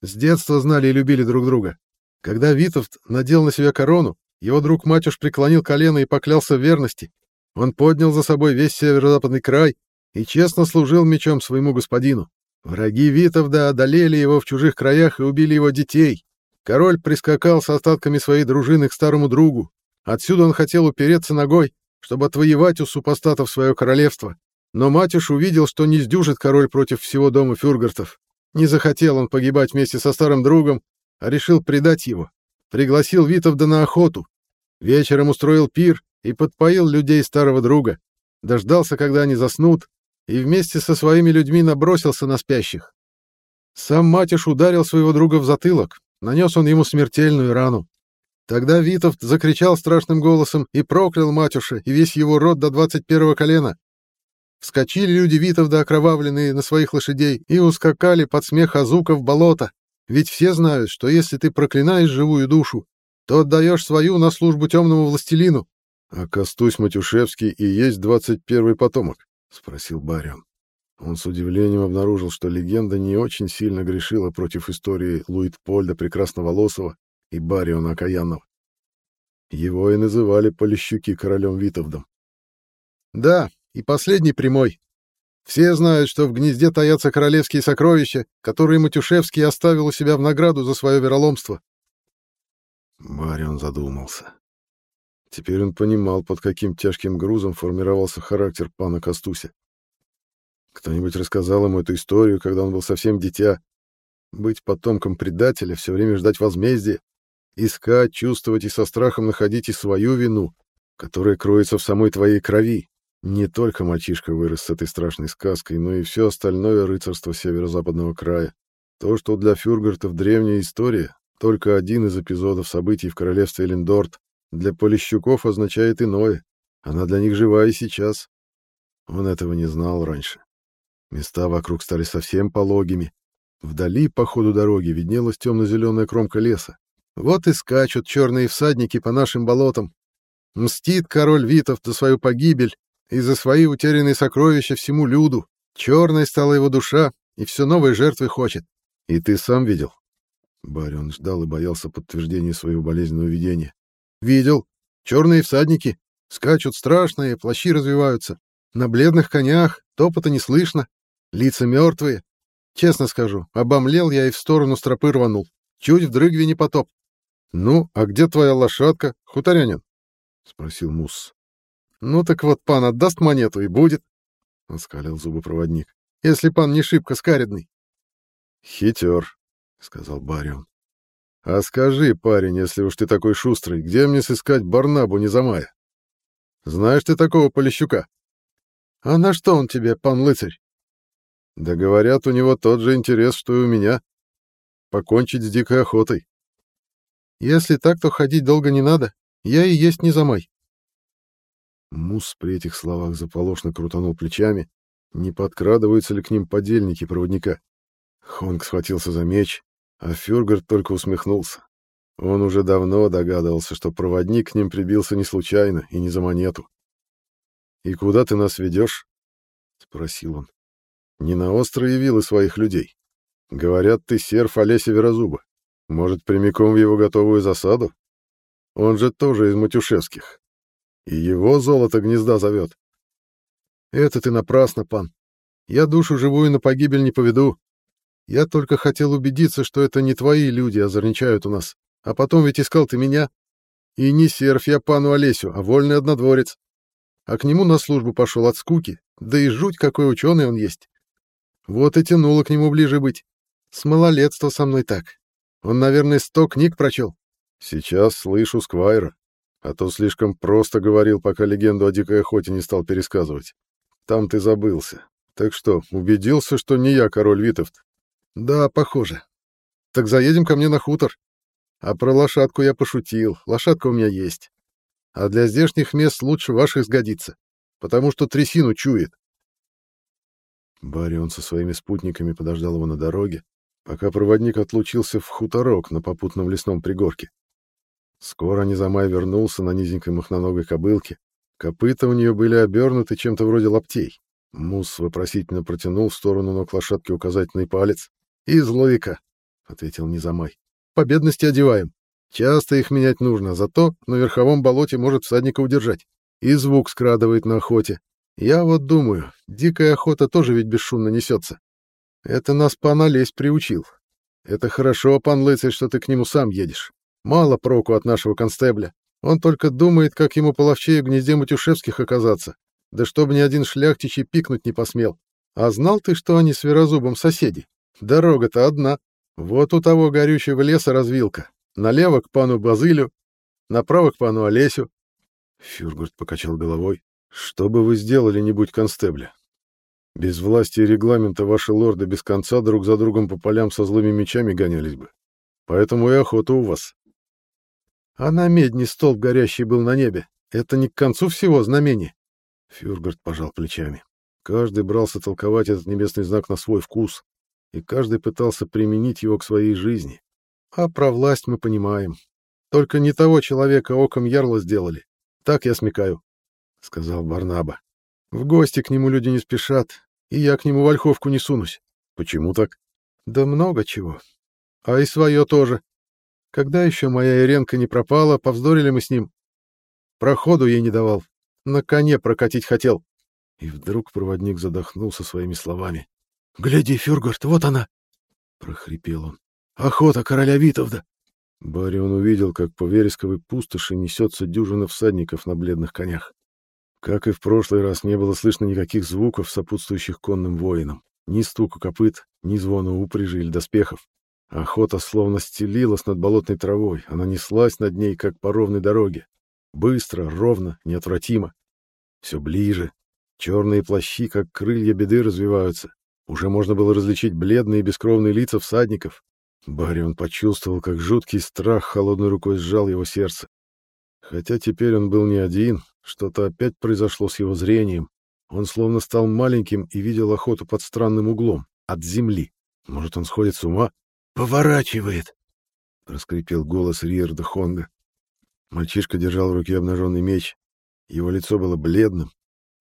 С детства знали и любили друг друга. Когда Витовт надел на себя корону, его друг Матюш преклонил колено и поклялся в верности. Он поднял за собой весь северо-западный край и честно служил мечом своему господину. Враги Витовда одолели его в чужих краях и убили его детей. Король прискакал с остатками своей дружины к старому другу. Отсюда он хотел упереться ногой, чтобы отвоевать у супостатов свое королевство. Но Матюш увидел, что не сдюжит король против всего дома фюргартов. Не захотел он погибать вместе со старым другом, а решил предать его. Пригласил Витовда на охоту. Вечером устроил пир и подпоил людей старого друга. Дождался, когда они заснут, и вместе со своими людьми набросился на спящих. Сам Матюш ударил своего друга в затылок, нанес он ему смертельную рану. Тогда Витовт закричал страшным голосом и проклял Матюша и весь его род до двадцать первого колена. Вскочили люди Витовда, окровавленные на своих лошадей, и ускакали под смех Азука в болото. Ведь все знают, что если ты проклинаешь живую душу, то отдаешь свою на службу темному властелину. — А Костусь Матюшевский и есть двадцать первый потомок? — спросил Барион. Он с удивлением обнаружил, что легенда не очень сильно грешила против истории Луитпольда Прекрасноволосого и Бариона Окаянного. Его и называли Полищуки королем Витовдом. Да, и последний прямой. Все знают, что в гнезде таятся королевские сокровища, которые Матюшевский оставил у себя в награду за свое вероломство. Барион задумался. Теперь он понимал, под каким тяжким грузом формировался характер пана Костуся. Кто-нибудь рассказал ему эту историю, когда он был совсем дитя. Быть потомком предателя, все время ждать возмездия, искать, чувствовать и со страхом находить и свою вину, которая кроется в самой твоей крови. Не только мальчишка вырос с этой страшной сказкой, но и все остальное рыцарство северо-западного края. То, что для фюргартов древняя история, только один из эпизодов событий в королевстве Элендорт, для полищуков означает иное. Она для них жива и сейчас. Он этого не знал раньше. Места вокруг стали совсем пологими. Вдали, по ходу дороги, виднелась темно-зеленая кромка леса. Вот и скачут черные всадники по нашим болотам. Мстит король Витов за свою погибель и за свои утерянные сокровища всему люду. Черной стала его душа, и все новые жертвы хочет. И ты сам видел? Барион ждал и боялся подтверждения своего болезненного видения. Видел. Черные всадники. Скачут страшные, плащи развиваются. На бледных конях, топота не слышно. Лица мертвые. Честно скажу, обомлел я и в сторону стропы рванул. Чуть в дрыгве не потоп. — Ну, а где твоя лошадка, хуторянин? — спросил Мусс. — Ну так вот пан отдаст монету и будет, — оскалил зубы проводник, — если пан не шибко скаридный. — Хитер, — сказал Барион. — А скажи, парень, если уж ты такой шустрый, где мне сыскать Барнабу Незамая? Знаешь ты такого Полищука? — А на что он тебе, пан лыцарь? Да говорят, у него тот же интерес, что и у меня. Покончить с дикой охотой. Если так, то ходить долго не надо. Я и есть не замай. Мус при этих словах заполошно крутанул плечами. Не подкрадываются ли к ним подельники проводника? Хонг схватился за меч, а Фюргард только усмехнулся. Он уже давно догадывался, что проводник к ним прибился не случайно и не за монету. «И куда ты нас ведешь?» — спросил он. Не на острые вилы своих людей. Говорят, ты серф Олеся Верозуба. Может, прямиком в его готовую засаду? Он же тоже из Матюшевских. И его золото гнезда зовет. Это ты напрасно, пан. Я душу живую на погибель не поведу. Я только хотел убедиться, что это не твои люди озорничают у нас. А потом ведь искал ты меня. И не серф я пану Олесю, а вольный однодворец. А к нему на службу пошел от скуки. Да и жуть, какой ученый он есть. Вот и тянуло к нему ближе быть. С малолетства со мной так. Он, наверное, сто книг прочел. Сейчас слышу Сквайра. А то слишком просто говорил, пока легенду о дикой охоте не стал пересказывать. Там ты забылся. Так что, убедился, что не я король Витовт? Да, похоже. Так заедем ко мне на хутор. А про лошадку я пошутил. Лошадка у меня есть. А для здешних мест лучше ваших сгодится, потому что трясину чует. Барион со своими спутниками подождал его на дороге, пока проводник отлучился в хуторок на попутном лесном пригорке. Скоро Низамай вернулся на низенькой махноногой кобылке. Копыта у нее были обернуты чем-то вроде лаптей. Мус вопросительно протянул в сторону ног лошадки указательный палец. «Из ловика», — ответил Низамай. «По бедности одеваем. Часто их менять нужно, зато на верховом болоте может всадника удержать. И звук скрадывает на охоте. Я вот думаю, дикая охота тоже ведь бесшумно несется. Это нас пан Олесь приучил. Это хорошо, пан Лыцарь, что ты к нему сам едешь. Мало проку от нашего констебля. Он только думает, как ему половчее в гнезде Матюшевских оказаться. Да чтобы ни один шляхтич и пикнуть не посмел. А знал ты, что они с Верозубом соседи? Дорога-то одна. Вот у того горючего леса развилка. Налево к пану Базылю, направо к пану Олесю. Фюргурт покачал головой. Что бы вы сделали, не будь констебля? Без власти и регламента ваши лорды без конца друг за другом по полям со злыми мечами гонялись бы. Поэтому и охота у вас. А на медни столб горящий был на небе. Это не к концу всего знамение. Фюргард пожал плечами. Каждый брался толковать этот небесный знак на свой вкус, и каждый пытался применить его к своей жизни. А про власть мы понимаем. Только не того человека оком ярла сделали. Так я смекаю, — сказал Барнаба. В гости к нему люди не спешат, и я к нему в ольховку не сунусь. Почему так? Да много чего. А и свое тоже. Когда еще моя Иренка не пропала, повздорили мы с ним. Проходу ей не давал. На коне прокатить хотел. И вдруг проводник задохнулся своими словами. — Гляди, Фюргард, вот она! — прохрипел он. — Охота короля Витовда! Барион увидел, как по вересковой пустоши несется дюжина всадников на бледных конях. Как и в прошлый раз, не было слышно никаких звуков, сопутствующих конным воинам. Ни стука копыт, ни звона упряжи или доспехов. Охота словно стелилась над болотной травой, она неслась над ней, как по ровной дороге. Быстро, ровно, неотвратимо. Все ближе. Черные плащи, как крылья беды, развиваются. Уже можно было различить бледные бескровные лица всадников. Барион почувствовал, как жуткий страх холодной рукой сжал его сердце. Хотя теперь он был не один, что-то опять произошло с его зрением. Он словно стал маленьким и видел охоту под странным углом, от земли. Может, он сходит с ума? «Поворачивает!» — раскрепел голос Риерда Хонга. Мальчишка держал в руке обнаженный меч. Его лицо было бледным.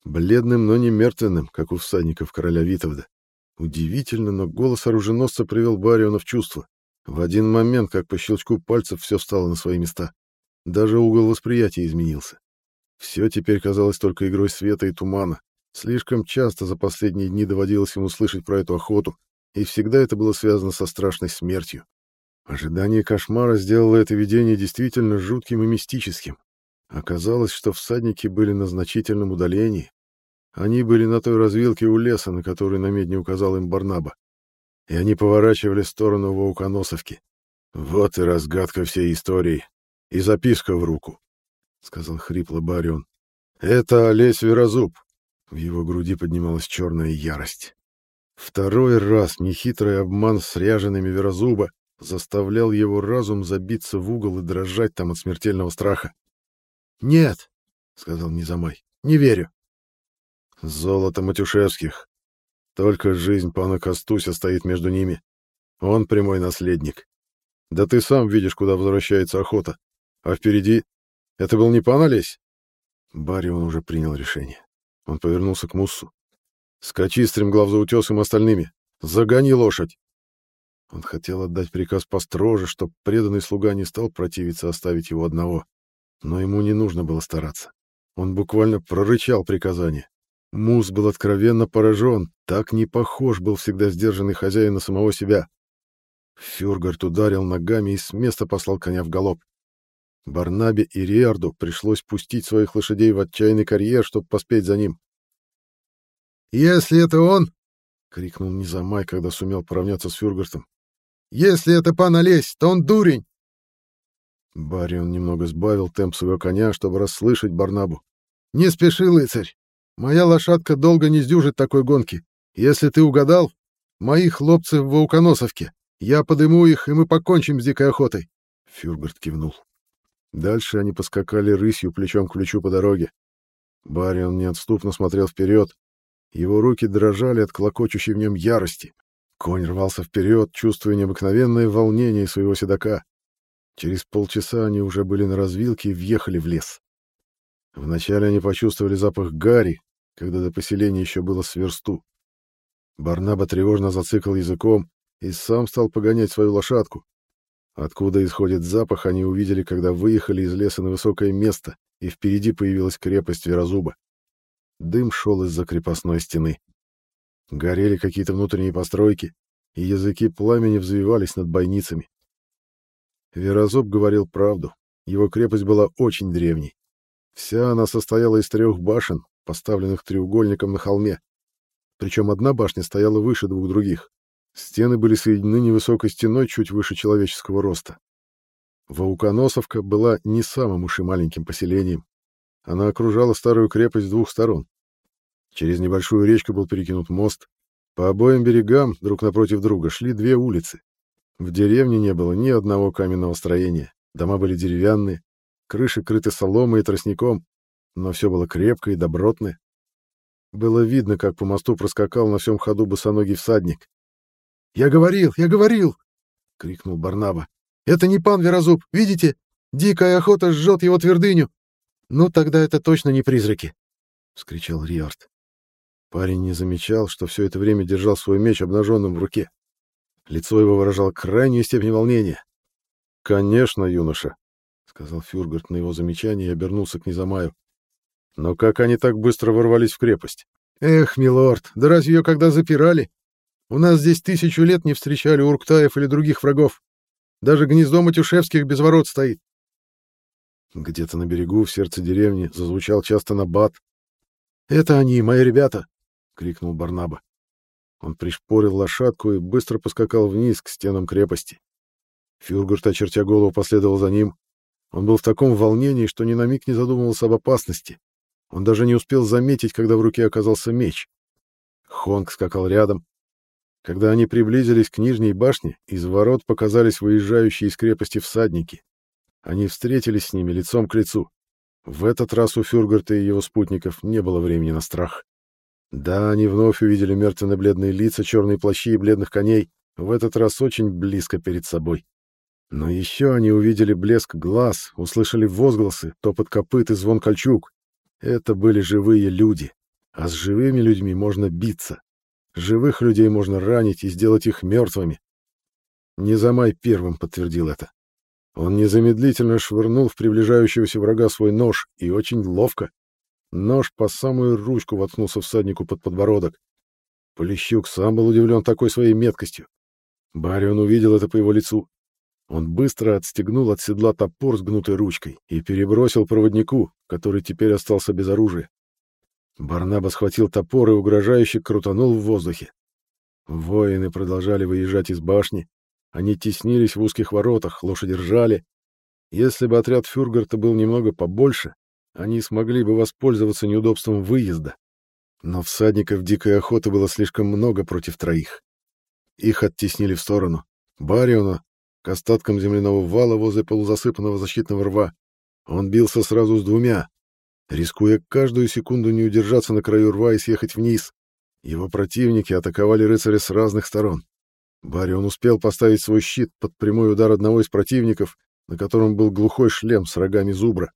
Бледным, но не мертвенным, как у всадников короля Витовда. Удивительно, но голос оруженосца привел Бариона в чувство. В один момент, как по щелчку пальцев, все встало на свои места. Даже угол восприятия изменился. Все теперь казалось только игрой света и тумана. Слишком часто за последние дни доводилось ему слышать про эту охоту, и всегда это было связано со страшной смертью. Ожидание кошмара сделало это видение действительно жутким и мистическим. Оказалось, что всадники были на значительном удалении. Они были на той развилке у леса, на который на медне указал им Барнаба. И они поворачивали в сторону Вауконосовки. Вот и разгадка всей истории. И записка в руку. — сказал хрипло Барион. «Это Олесь Верозуб!» В его груди поднималась черная ярость. Второй раз нехитрый обман с ряжеными Верозуба заставлял его разум забиться в угол и дрожать там от смертельного страха. «Нет», — сказал Низамай, — «не верю». «Золото Матюшевских. Только жизнь пана Костуся стоит между ними. Он прямой наследник. Да ты сам видишь, куда возвращается охота. А впереди это был не пан Олесь? Барион уже принял решение. Он повернулся к Муссу. «Скачи, стремглав за утесом остальными! Загони лошадь!» Он хотел отдать приказ построже, чтоб преданный слуга не стал противиться оставить его одного. Но ему не нужно было стараться. Он буквально прорычал приказание. Мус был откровенно поражен, так не похож был всегда сдержанный хозяин на самого себя. Фюргард ударил ногами и с места послал коня в галоп. Барнабе и Риарду пришлось пустить своих лошадей в отчаянный карьер, чтобы поспеть за ним. «Если это он!» — крикнул Низамай, когда сумел поравняться с Фюргартом. «Если это пан Олесь, то он дурень!» Барион немного сбавил темп своего коня, чтобы расслышать Барнабу. «Не спеши, лыцарь! Моя лошадка долго не сдюжит такой гонки. Если ты угадал, мои хлопцы в Вауконосовке. Я подыму их, и мы покончим с дикой охотой!» Фюргарт кивнул. Дальше они поскакали рысью плечом к плечу по дороге. Барион неотступно смотрел вперед. Его руки дрожали от клокочущей в нем ярости. Конь рвался вперед, чувствуя необыкновенное волнение своего седока. Через полчаса они уже были на развилке и въехали в лес. Вначале они почувствовали запах гари, когда до поселения еще было сверсту. Барнаба тревожно зацикал языком и сам стал погонять свою лошадку. Откуда исходит запах, они увидели, когда выехали из леса на высокое место, и впереди появилась крепость Верозуба. Дым шел из-за крепостной стены. Горели какие-то внутренние постройки, и языки пламени взвивались над бойницами. Верозуб говорил правду. Его крепость была очень древней. Вся она состояла из трех башен, поставленных треугольником на холме. Причем одна башня стояла выше двух других. Стены были соединены невысокой стеной чуть выше человеческого роста. Вауконосовка была не самым уж и маленьким поселением. Она окружала старую крепость с двух сторон. Через небольшую речку был перекинут мост. По обоим берегам, друг напротив друга, шли две улицы. В деревне не было ни одного каменного строения. Дома были деревянные, крыши крыты соломой и тростником, но все было крепкое и добротное. Было видно, как по мосту проскакал на всем ходу босоногий всадник. «Я говорил, я говорил!» — крикнул Барнаба. «Это не пан Верозуб, видите? Дикая охота жжет его твердыню!» «Ну, тогда это точно не призраки!» — вскричал Риард. Парень не замечал, что все это время держал свой меч обнаженным в руке. Лицо его выражало крайнюю степень волнения. «Конечно, юноша», — сказал Фюргарт на его замечание и обернулся к Низамаю. «Но как они так быстро ворвались в крепость?» «Эх, милорд, да разве ее когда запирали? У нас здесь тысячу лет не встречали урктаев или других врагов. Даже гнездо Матюшевских без ворот стоит». Где-то на берегу, в сердце деревни, зазвучал часто набат. «Это они, мои ребята!» — крикнул Барнаба. Он пришпорил лошадку и быстро поскакал вниз к стенам крепости. Фюргурт, очертя голову, последовал за ним. Он был в таком волнении, что ни на миг не задумывался об опасности. Он даже не успел заметить, когда в руке оказался меч. Хонг скакал рядом. Когда они приблизились к нижней башне, из ворот показались выезжающие из крепости всадники. Они встретились с ними лицом к лицу. В этот раз у Фюргарта и его спутников не было времени на страх. Да, они вновь увидели мертвенно-бледные лица, черные плащи и бледных коней, в этот раз очень близко перед собой. Но еще они увидели блеск глаз, услышали возгласы, топот копыт и звон кольчуг. Это были живые люди, а с живыми людьми можно биться. Живых людей можно ранить и сделать их мертвыми. Незамай первым подтвердил это. Он незамедлительно швырнул в приближающегося врага свой нож и очень ловко. Нож по самую ручку воткнулся всаднику под подбородок. Полищук сам был удивлен такой своей меткостью. Барион увидел это по его лицу. Он быстро отстегнул от седла топор с гнутой ручкой и перебросил проводнику, который теперь остался без оружия. Барнаба схватил топор и угрожающе крутанул в воздухе. Воины продолжали выезжать из башни. Они теснились в узких воротах, лошади ржали. Если бы отряд Фюргарта был немного побольше, они смогли бы воспользоваться неудобством выезда. Но всадников дикой охоты было слишком много против троих. Их оттеснили в сторону. Бариона остаткам земляного вала возле полузасыпанного защитного рва. Он бился сразу с двумя, рискуя каждую секунду не удержаться на краю рва и съехать вниз. Его противники атаковали рыцаря с разных сторон. Барион успел поставить свой щит под прямой удар одного из противников, на котором был глухой шлем с рогами зубра.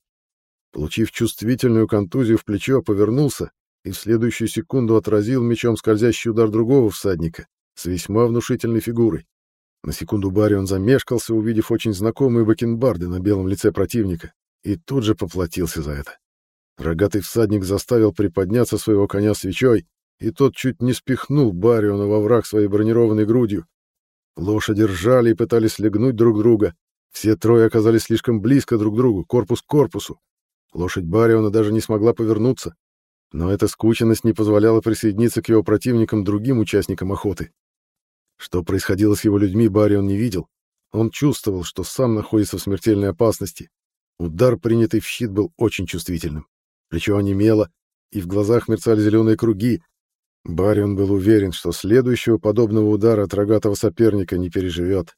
Получив чувствительную контузию в плечо, повернулся и в следующую секунду отразил мечом скользящий удар другого всадника, с весьма внушительной фигурой. На секунду Барион замешкался, увидев очень знакомые бакенбарды на белом лице противника, и тут же поплатился за это. Рогатый всадник заставил приподняться своего коня свечой, и тот чуть не спихнул Бариона во враг своей бронированной грудью. Лошади ржали и пытались легнуть друг друга. Все трое оказались слишком близко друг к другу, корпус к корпусу. Лошадь Бариона даже не смогла повернуться. Но эта скученность не позволяла присоединиться к его противникам другим участникам охоты. Что происходило с его людьми, Барри он не видел. Он чувствовал, что сам находится в смертельной опасности. Удар, принятый в щит, был очень чувствительным. Плечо онемело, и в глазах мерцали зеленые круги. Барион был уверен, что следующего подобного удара от рогатого соперника не переживет.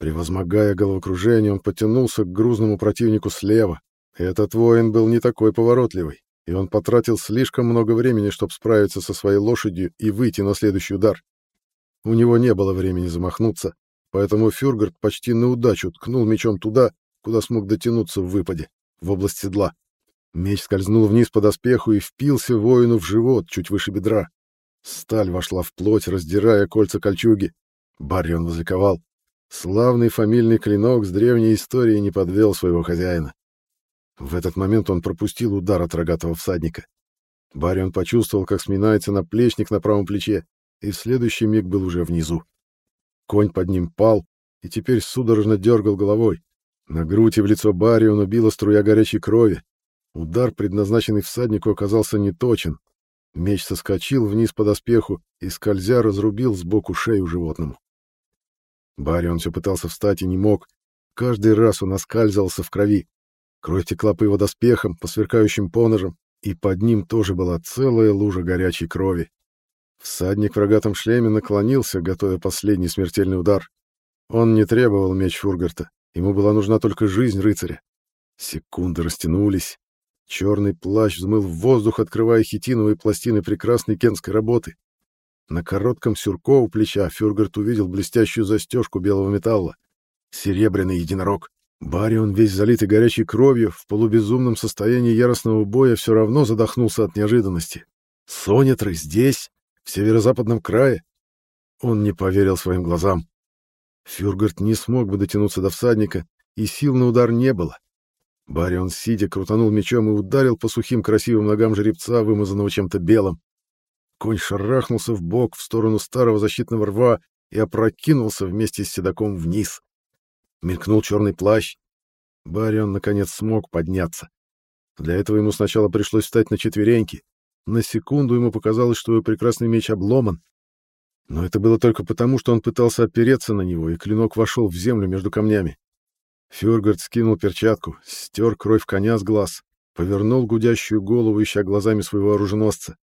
Превозмогая головокружение, он потянулся к грузному противнику слева. Этот воин был не такой поворотливый, и он потратил слишком много времени, чтобы справиться со своей лошадью и выйти на следующий удар. У него не было времени замахнуться, поэтому Фюргард почти на удачу ткнул мечом туда, куда смог дотянуться в выпаде, в область седла. Меч скользнул вниз по доспеху и впился воину в живот, чуть выше бедра. Сталь вошла в плоть, раздирая кольца кольчуги. Баррион возликовал. Славный фамильный клинок с древней историей не подвел своего хозяина. В этот момент он пропустил удар от рогатого всадника. Барион почувствовал, как сминается наплечник на правом плече, и в следующий миг был уже внизу. Конь под ним пал и теперь судорожно дергал головой. На грудь и в лицо Барри он струя горячей крови. Удар, предназначенный всаднику, оказался неточен. Меч соскочил вниз по доспеху и, скользя, разрубил сбоку шею животному. Барри он все пытался встать и не мог. Каждый раз он оскальзывался в крови. Кровь текла по его доспехам, по сверкающим поножам, и под ним тоже была целая лужа горячей крови. Всадник в рогатом шлеме наклонился, готовя последний смертельный удар. Он не требовал меч Фургарта, ему была нужна только жизнь рыцаря. Секунды растянулись. Черный плащ взмыл в воздух, открывая хитиновые пластины прекрасной кенской работы. На коротком сюрко у плеча Фюргарт увидел блестящую застежку белого металла. Серебряный единорог. Барион, весь залитый горячей кровью, в полубезумном состоянии яростного боя, все равно задохнулся от неожиданности. Сонетры здесь, в северо-западном крае? Он не поверил своим глазам. Фюргарт не смог бы дотянуться до всадника, и сил на удар не было. Барион, сидя, крутанул мечом и ударил по сухим красивым ногам жеребца, вымазанного чем-то белым. Конь шарахнулся в бок в сторону старого защитного рва и опрокинулся вместе с седаком вниз. Мелькнул черный плащ. Барион, наконец, смог подняться. Для этого ему сначала пришлось встать на четвереньки. На секунду ему показалось, что его прекрасный меч обломан. Но это было только потому, что он пытался опереться на него, и клинок вошел в землю между камнями. Фюргард скинул перчатку, стер кровь коня с глаз, повернул гудящую голову, ища глазами своего оруженосца.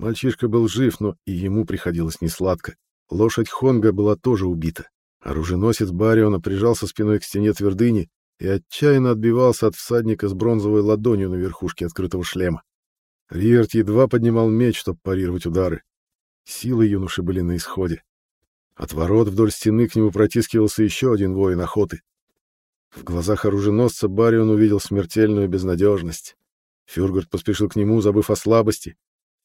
Мальчишка был жив, но и ему приходилось несладко. Лошадь Хонга была тоже убита. Оруженосец Бариона прижался спиной к стене твердыни и отчаянно отбивался от всадника с бронзовой ладонью на верхушке открытого шлема. Риерт едва поднимал меч, чтобы парировать удары. Силы юноши были на исходе. От ворот вдоль стены к нему протискивался еще один воин охоты. В глазах оруженосца Барион увидел смертельную безнадежность. Фюргард поспешил к нему, забыв о слабости.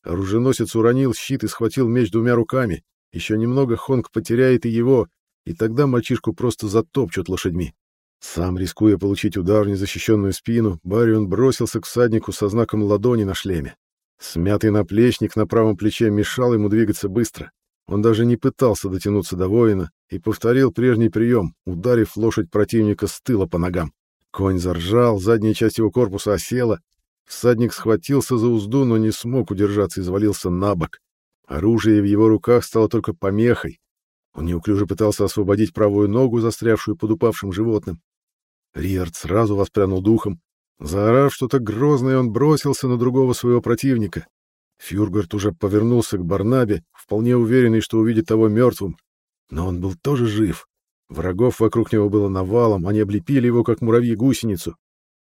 Оруженосец уронил щит и схватил меч двумя руками. Еще немного Хонг потеряет и его, и тогда мальчишку просто затопчут лошадьми. Сам, рискуя получить удар в незащищенную спину, Барион бросился к всаднику со знаком ладони на шлеме. Смятый наплечник на правом плече мешал ему двигаться быстро. Он даже не пытался дотянуться до воина и повторил прежний прием, ударив лошадь противника с тыла по ногам. Конь заржал, задняя часть его корпуса осела. Всадник схватился за узду, но не смог удержаться и завалился на бок. Оружие в его руках стало только помехой, он неуклюже пытался освободить правую ногу, застрявшую под упавшим животным. Риард сразу воспрянул духом. Заорав что-то грозное, он бросился на другого своего противника. Фюргард уже повернулся к Барнабе, вполне уверенный, что увидит того мертвым. Но он был тоже жив. Врагов вокруг него было навалом, они облепили его, как муравьи гусеницу.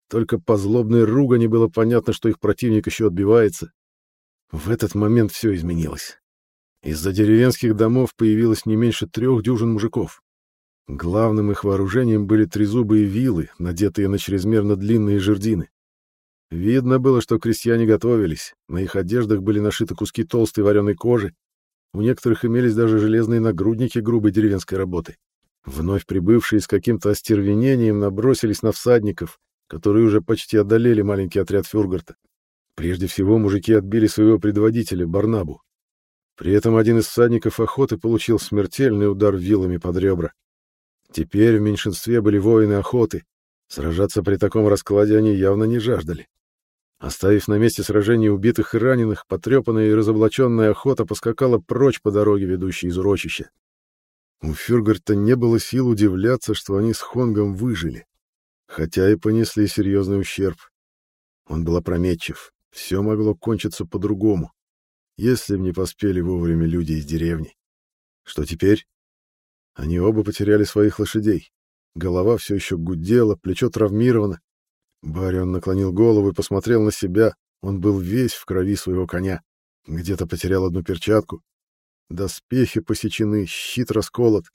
Только по злобной ругани было понятно, что их противник еще отбивается. В этот момент все изменилось. Из-за деревенских домов появилось не меньше трех дюжин мужиков. Главным их вооружением были трезубые вилы, надетые на чрезмерно длинные жердины. Видно было, что крестьяне готовились, на их одеждах были нашиты куски толстой вареной кожи, у некоторых имелись даже железные нагрудники грубой деревенской работы. Вновь прибывшие с каким-то остервенением набросились на всадников, которые уже почти одолели маленький отряд Фюргарта. Прежде всего мужики отбили своего предводителя, Барнабу. При этом один из всадников охоты получил смертельный удар вилами под ребра. Теперь в меньшинстве были воины охоты. Сражаться при таком раскладе они явно не жаждали. Оставив на месте сражения убитых и раненых, потрепанная и разоблаченная охота поскакала прочь по дороге, ведущей из урочища. У Фюргарта не было сил удивляться, что они с Хонгом выжили, хотя и понесли серьезный ущерб. Он был опрометчив, все могло кончиться по-другому если б не поспели вовремя люди из деревни. Что теперь? Они оба потеряли своих лошадей. Голова все еще гудела, плечо травмировано. Барион наклонил голову и посмотрел на себя. Он был весь в крови своего коня. Где-то потерял одну перчатку. Доспехи посечены, щит расколот.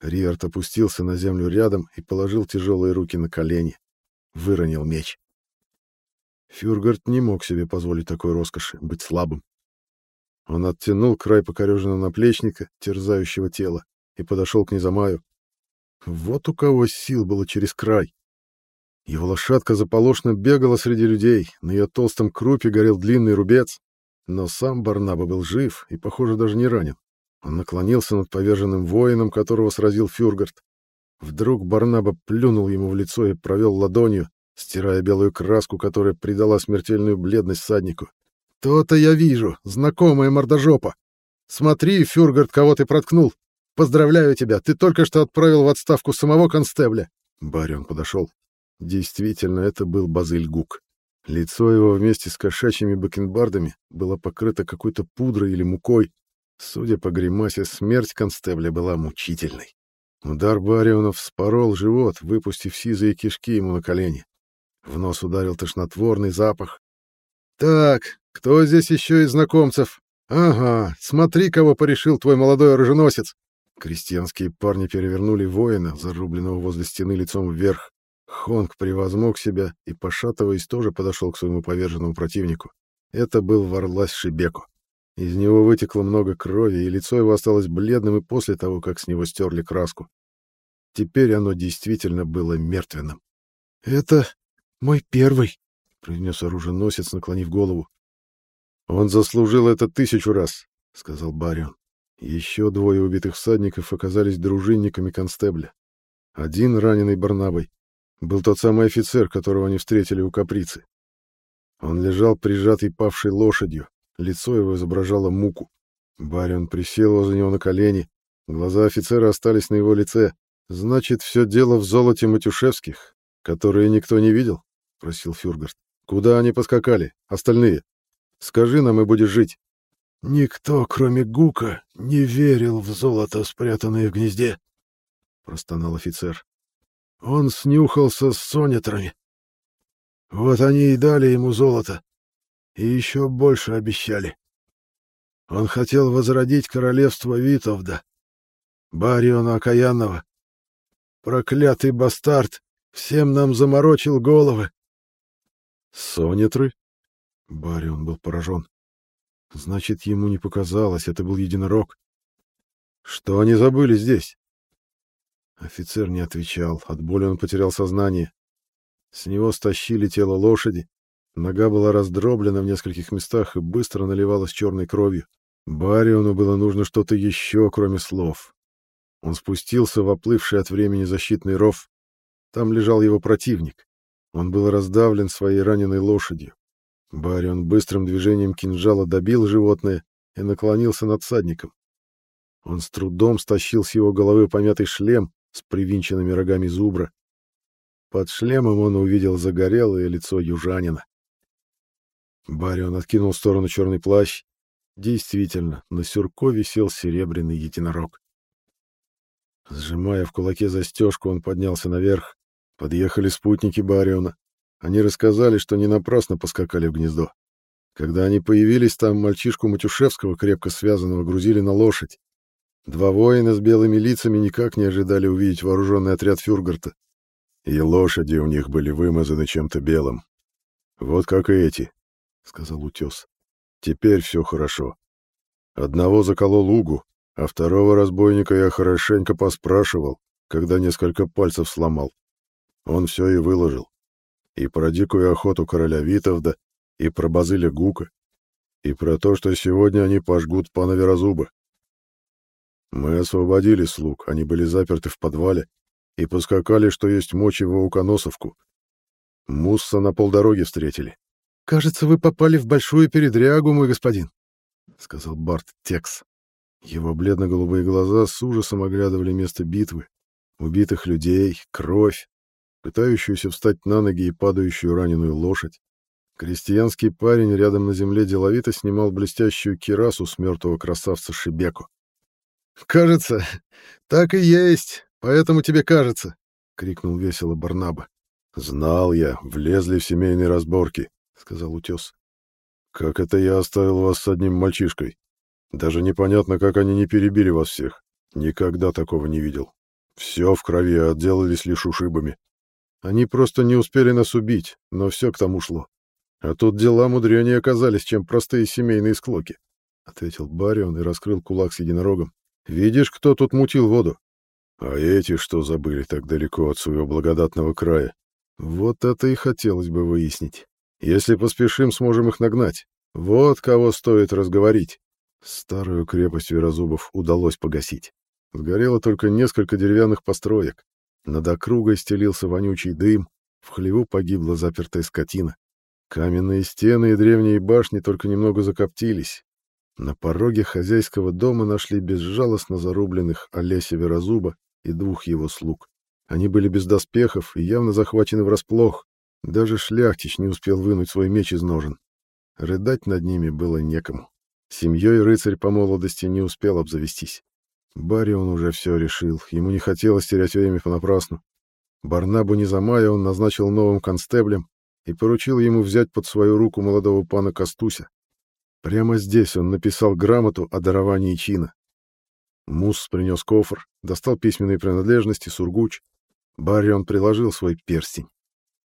Риард опустился на землю рядом и положил тяжелые руки на колени. Выронил меч. Фюргард не мог себе позволить такой роскоши — быть слабым. Он оттянул край покореженного наплечника, терзающего тело, и подошел к Незамаю. Вот у кого сил было через край. Его лошадка заполошно бегала среди людей, на ее толстом крупе горел длинный рубец, но сам Барнаба был жив и, похоже, даже не ранен. Он наклонился над поверженным воином, которого сразил Фюргард. Вдруг Барнаба плюнул ему в лицо и провел ладонью, стирая белую краску, которая придала смертельную бледность саднику. «То-то я вижу, знакомая мордожопа! Смотри, Фюргард, кого ты проткнул! Поздравляю тебя, ты только что отправил в отставку самого констебля!» Барион подошел. Действительно, это был Базыль Гук. Лицо его вместе с кошачьими бакенбардами было покрыто какой-то пудрой или мукой, Судя по гримасе, смерть констебля была мучительной. Удар Бариона вспорол живот, выпустив сизые кишки ему на колени. В нос ударил тошнотворный запах. «Так, кто здесь еще из знакомцев? Ага, смотри, кого порешил твой молодой оруженосец!» Крестьянские парни перевернули воина, зарубленного возле стены лицом вверх. Хонг превозмог себя и, пошатываясь, тоже подошел к своему поверженному противнику. Это был Варлась Шибеко. Из него вытекло много крови, и лицо его осталось бледным и после того, как с него стерли краску. Теперь оно действительно было мертвенным. — Это мой первый, — произнес оруженосец, наклонив голову. — Он заслужил это тысячу раз, — сказал Барион. Еще двое убитых всадников оказались дружинниками констебля. Один, раненый Барнабой, был тот самый офицер, которого они встретили у Каприцы. Он лежал прижатый павшей лошадью, Лицо его изображало муку. Барин присел возле него на колени. Глаза офицера остались на его лице. «Значит, все дело в золоте Матюшевских, которые никто не видел?» — просил Фюргард. «Куда они поскакали? Остальные? Скажи нам, и будешь жить». «Никто, кроме Гука, не верил в золото, спрятанное в гнезде», — простонал офицер. «Он снюхался с сонетрами. Вот они и дали ему золото. И еще больше обещали. Он хотел возродить королевство Витовда, Бариона Окаянного. Проклятый бастард всем нам заморочил головы. Сонетры? Барион был поражен. Значит, ему не показалось, это был единорог. Что они забыли здесь? Офицер не отвечал, от боли он потерял сознание. С него стащили тело лошади, Нога была раздроблена в нескольких местах и быстро наливалась черной кровью. Бариону было нужно что-то еще, кроме слов. Он спустился в оплывший от времени защитный ров. Там лежал его противник. Он был раздавлен своей раненой лошадью. Барион быстрым движением кинжала добил животное и наклонился над садником. Он с трудом стащил с его головы помятый шлем с привинченными рогами зубра. Под шлемом он увидел загорелое лицо южанина. Барион откинул в сторону черный плащ. Действительно, на сюрко висел серебряный единорог. Сжимая в кулаке застежку, он поднялся наверх. Подъехали спутники Бариона. Они рассказали, что не напрасно поскакали в гнездо. Когда они появились, там мальчишку Матюшевского, крепко связанного, грузили на лошадь. Два воина с белыми лицами никак не ожидали увидеть вооруженный отряд Фюргарта. И лошади у них были вымазаны чем-то белым. Вот как и эти, сказал утес. Теперь все хорошо. Одного заколол угу, а второго разбойника я хорошенько поспрашивал, когда несколько пальцев сломал. Он все и выложил. И про дикую охоту короля Витовда, и про Базыля Гука, и про то, что сегодня они пожгут пана Верозуба. Мы освободили слуг, они были заперты в подвале, и поскакали, что есть мочи в Ауконосовку. Мусса на полдороги встретили. «Кажется, вы попали в большую передрягу, мой господин», — сказал Барт Текс. Его бледно-голубые глаза с ужасом оглядывали место битвы, убитых людей, кровь, пытающуюся встать на ноги и падающую раненую лошадь. Крестьянский парень рядом на земле деловито снимал блестящую кирасу с мертвого красавца Шибеку. «Кажется, так и есть, поэтому тебе кажется», — крикнул весело Барнаба. «Знал я, влезли в семейные разборки. — сказал утес. «Как это я оставил вас с одним мальчишкой? Даже непонятно, как они не перебили вас всех. Никогда такого не видел. Все в крови, а отделались лишь ушибами. Они просто не успели нас убить, но все к тому шло. А тут дела мудренее оказались, чем простые семейные склоки», — ответил Барион и раскрыл кулак с единорогом. «Видишь, кто тут мутил воду? А эти что забыли так далеко от своего благодатного края? Вот это и хотелось бы выяснить». Если поспешим, сможем их нагнать. Вот кого стоит разговорить. Старую крепость Верозубов удалось погасить. Сгорело только несколько деревянных построек. Над округой стелился вонючий дым, в хлеву погибла запертая скотина. Каменные стены и древние башни только немного закоптились. На пороге хозяйского дома нашли безжалостно зарубленных Олеся Верозуба и двух его слуг. Они были без доспехов и явно захвачены врасплох. Даже шляхтич не успел вынуть свой меч из ножен. Рыдать над ними было некому. Семьей рыцарь по молодости не успел обзавестись. Барри он уже все решил, ему не хотелось терять время понапрасну. Барнабу Низамая он назначил новым констеблем и поручил ему взять под свою руку молодого пана Костуся. Прямо здесь он написал грамоту о даровании чина. Мус принес кофр, достал письменные принадлежности, сургуч. Барри он приложил свой перстень.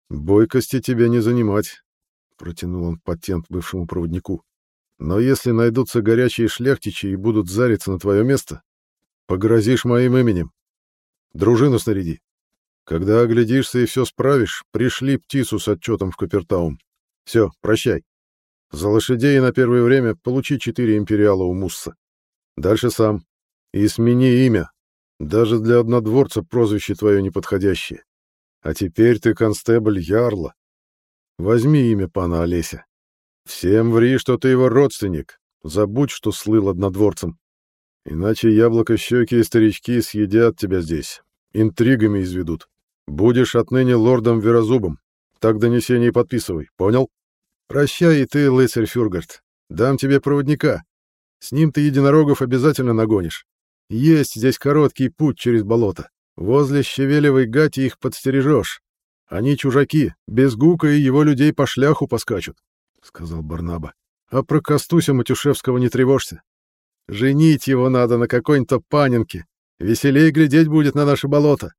«Бойкости тебе не занимать», — протянул он патент бывшему проводнику. «Но если найдутся горячие шляхтичи и будут зариться на твое место, погрозишь моим именем. Дружину снаряди. Когда оглядишься и все справишь, пришли птицу с отчетом в Капертаум. Все, прощай. За лошадей на первое время получи четыре империала у Мусса. Дальше сам. И смени имя. Даже для однодворца прозвище твое неподходящее. А теперь ты констебль Ярла. Возьми имя пана Олеся. Всем ври, что ты его родственник. Забудь, что слыл однодворцем. Иначе яблоко-щеки и старички съедят тебя здесь. Интригами изведут. Будешь отныне лордом Верозубом. Так донесение подписывай. Понял? Прощай и ты, лыцарь Фюргард. Дам тебе проводника. С ним ты единорогов обязательно нагонишь. Есть здесь короткий путь через болото. Возле щавелевой гати их подстережешь. Они чужаки, без гука и его людей по шляху поскачут, — сказал Барнаба. А про Костуся Матюшевского не тревожься. Женить его надо на какой-нибудь панинке. Веселей глядеть будет на наше болото.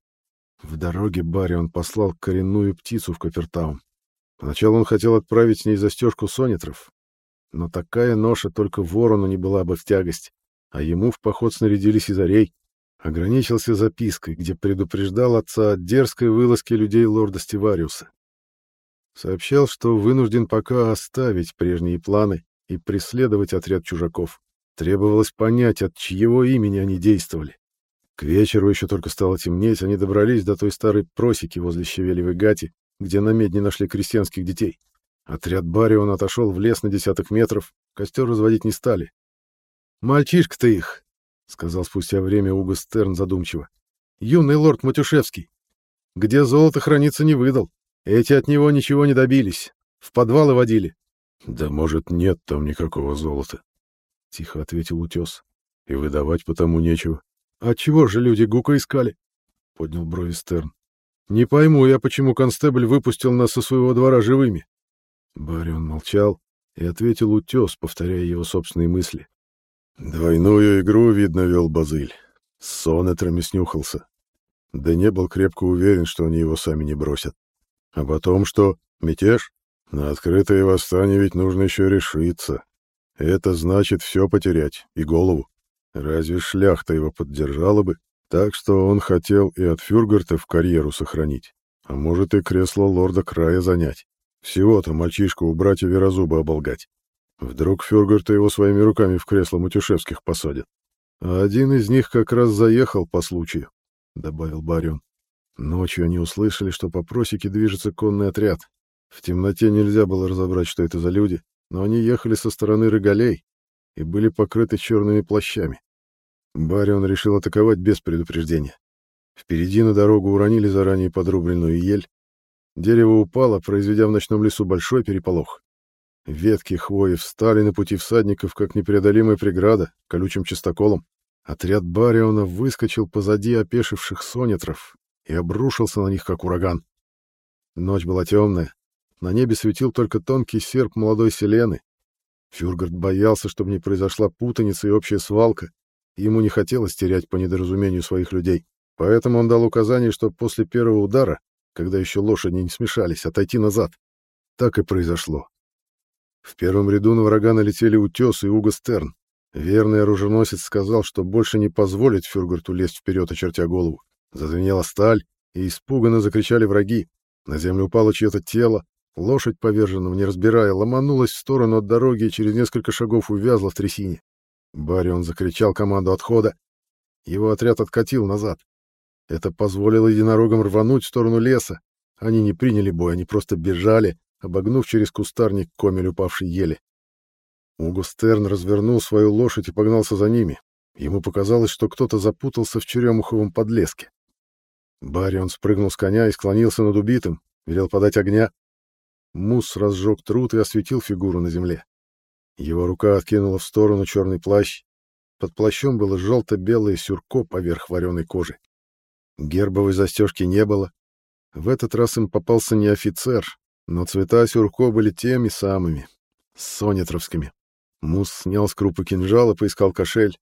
В дороге Барри он послал коренную птицу в Капертаум. Поначалу он хотел отправить с ней застежку сонетров, но такая ноша только ворону не была бы в тягость, а ему в поход снарядились из орей. Ограничился запиской, где предупреждал отца о дерзкой вылазке людей лорда Стивариуса. Сообщал, что вынужден пока оставить прежние планы и преследовать отряд чужаков. Требовалось понять, от чьего имени они действовали. К вечеру еще только стало темнеть, они добрались до той старой просеки возле Щавелевой гати, где на медне нашли крестьянских детей. Отряд Барион отошел в лес на десяток метров, костер разводить не стали. «Мальчишка-то их», — сказал спустя время Уго Стерн задумчиво. «Юный лорд Матюшевский. Где золото хранится, не выдал. Эти от него ничего не добились. В подвалы водили». «Да, может, нет там никакого золота», — тихо ответил утес. «И выдавать потому нечего». «А чего же люди Гука искали?» — поднял брови Стерн. Не пойму я, почему констебль выпустил нас со своего двора живыми. Барион молчал и ответил утес, повторяя его собственные мысли. Двойную игру, видно, вел Базыль. С сонетрами снюхался. Да не был крепко уверен, что они его сами не бросят. А потом что? Мятеж? На открытое восстание ведь нужно еще решиться. Это значит все потерять, и голову. Разве шляхта его поддержала бы? Так что он хотел и от Фюргарта в карьеру сохранить, а может и кресло лорда края занять. Всего-то мальчишку у братья Верозуба оболгать. Вдруг Фюргарта его своими руками в кресло Матюшевских посадят. А один из них как раз заехал по случаю, — добавил Барион. Ночью они услышали, что по просеке движется конный отряд. В темноте нельзя было разобрать, что это за люди, но они ехали со стороны Рыгалей и были покрыты черными плащами. Барион решил атаковать без предупреждения. Впереди на дорогу уронили заранее подрубленную ель. Дерево упало, произведя в ночном лесу большой переполох. Ветки хвои встали на пути всадников, как непреодолимая преграда, колючим чистоколом. Отряд Бариона выскочил позади опешивших сонетров и обрушился на них, как ураган. Ночь была темная. На небе светил только тонкий серп молодой селены. Фюргард боялся, чтобы не произошла путаница и общая свалка, Ему не хотелось терять по недоразумению своих людей, поэтому он дал указание, что после первого удара, когда еще лошади не смешались, отойти назад. Так и произошло. В первом ряду на врага налетели Утес и Уго Стерн. Верный оруженосец сказал, что больше не позволит Фюргарту лезть вперед, очертя голову. Зазвенела сталь, и испуганно закричали враги. На землю упало чье-то тело. Лошадь, поверженного не разбирая, ломанулась в сторону от дороги и через несколько шагов увязла в трясине. Барион закричал команду отхода. Его отряд откатил назад. Это позволило единорогам рвануть в сторону леса. Они не приняли бой, они просто бежали, обогнув через кустарник комель упавшей ели. Уго Стерн развернул свою лошадь и погнался за ними. Ему показалось, что кто-то запутался в черемуховом подлеске. Барион спрыгнул с коня и склонился над убитым, велел подать огня. Мус разжег труд и осветил фигуру на земле. Его рука откинула в сторону черный плащ. Под плащом было желто-белое сюрко поверх вареной кожи. Гербовой застежки не было. В этот раз им попался не офицер, но цвета сюрко были теми самыми, сонетровскими. Мус снял с крупы и поискал кошель.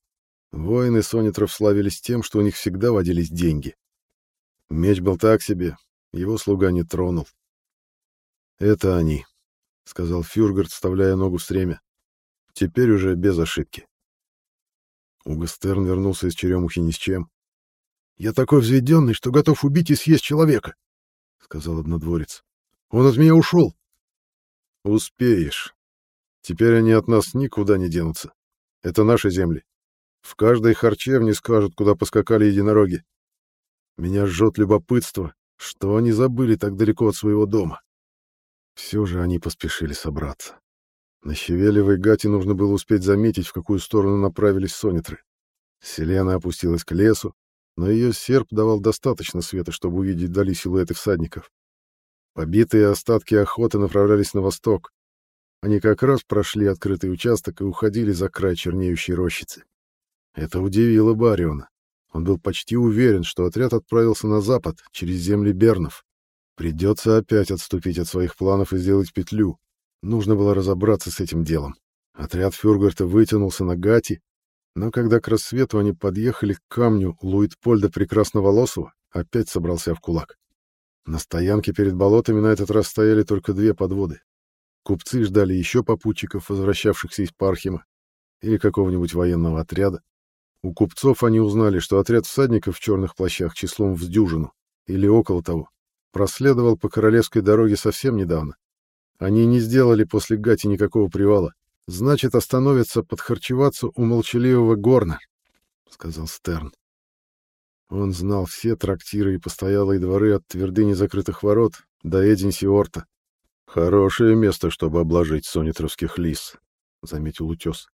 Воины сонетров славились тем, что у них всегда водились деньги. Меч был так себе, его слуга не тронул. «Это они», — сказал Фюргард, вставляя ногу в стремя. «Теперь уже без ошибки». Уго Стерн вернулся из черемухи ни с чем. «Я такой взведенный, что готов убить и съесть человека», — сказал однодворец. «Он от меня ушел». «Успеешь. Теперь они от нас никуда не денутся. Это наши земли. В каждой харчевне скажут, куда поскакали единороги. Меня жжет любопытство, что они забыли так далеко от своего дома. Все же они поспешили собраться. На Щевелевой гате нужно было успеть заметить, в какую сторону направились сонитры. Селена опустилась к лесу, но ее серп давал достаточно света, чтобы увидеть вдали силуэты всадников. Побитые остатки охоты направлялись на восток. Они как раз прошли открытый участок и уходили за край чернеющей рощицы. Это удивило Бариона. Он был почти уверен, что отряд отправился на запад, через земли Бернов. Придется опять отступить от своих планов и сделать петлю. Нужно было разобраться с этим делом. Отряд Фюргарта вытянулся на гати, но когда к рассвету они подъехали к камню Луитпольда Прекрасноволосого, опять собрался в кулак. На стоянке перед болотами на этот раз стояли только две подводы. Купцы ждали еще попутчиков, возвращавшихся из Пархима или какого-нибудь военного отряда. У купцов они узнали, что отряд всадников в черных плащах числом в или около того, проследовал по королевской дороге совсем недавно. Они не сделали после Гати никакого привала. Значит, остановятся подхарчеваться у молчаливого горна, — сказал Стерн. Он знал все трактиры и постоялые дворы от твердыни закрытых ворот до Эдинсиорта. «Хорошее место, чтобы обложить сонитровских лис», — заметил утес.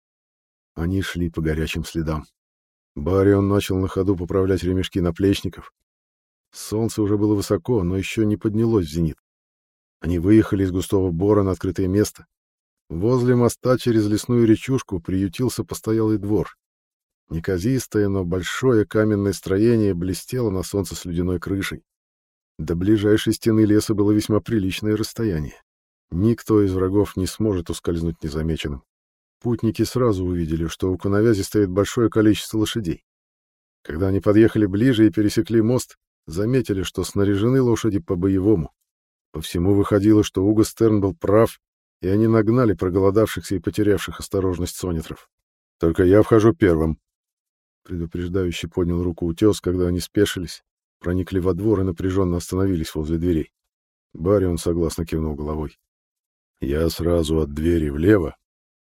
Они шли по горячим следам. Барион начал на ходу поправлять ремешки наплечников. Солнце уже было высоко, но еще не поднялось в зенит. Они выехали из густого бора на открытое место. Возле моста через лесную речушку приютился постоялый двор. Неказистое, но большое каменное строение блестело на солнце с ледяной крышей. До ближайшей стены леса было весьма приличное расстояние. Никто из врагов не сможет ускользнуть незамеченным. Путники сразу увидели, что у коновязи стоит большое количество лошадей. Когда они подъехали ближе и пересекли мост, заметили, что снаряжены лошади по-боевому. По всему выходило, что Уго Стерн был прав, и они нагнали проголодавшихся и потерявших осторожность сонитров. «Только я вхожу первым», — предупреждающе поднял руку утес, когда они спешились, проникли во двор и напряженно остановились возле дверей. Барион согласно кивнул головой. «Я сразу от двери влево,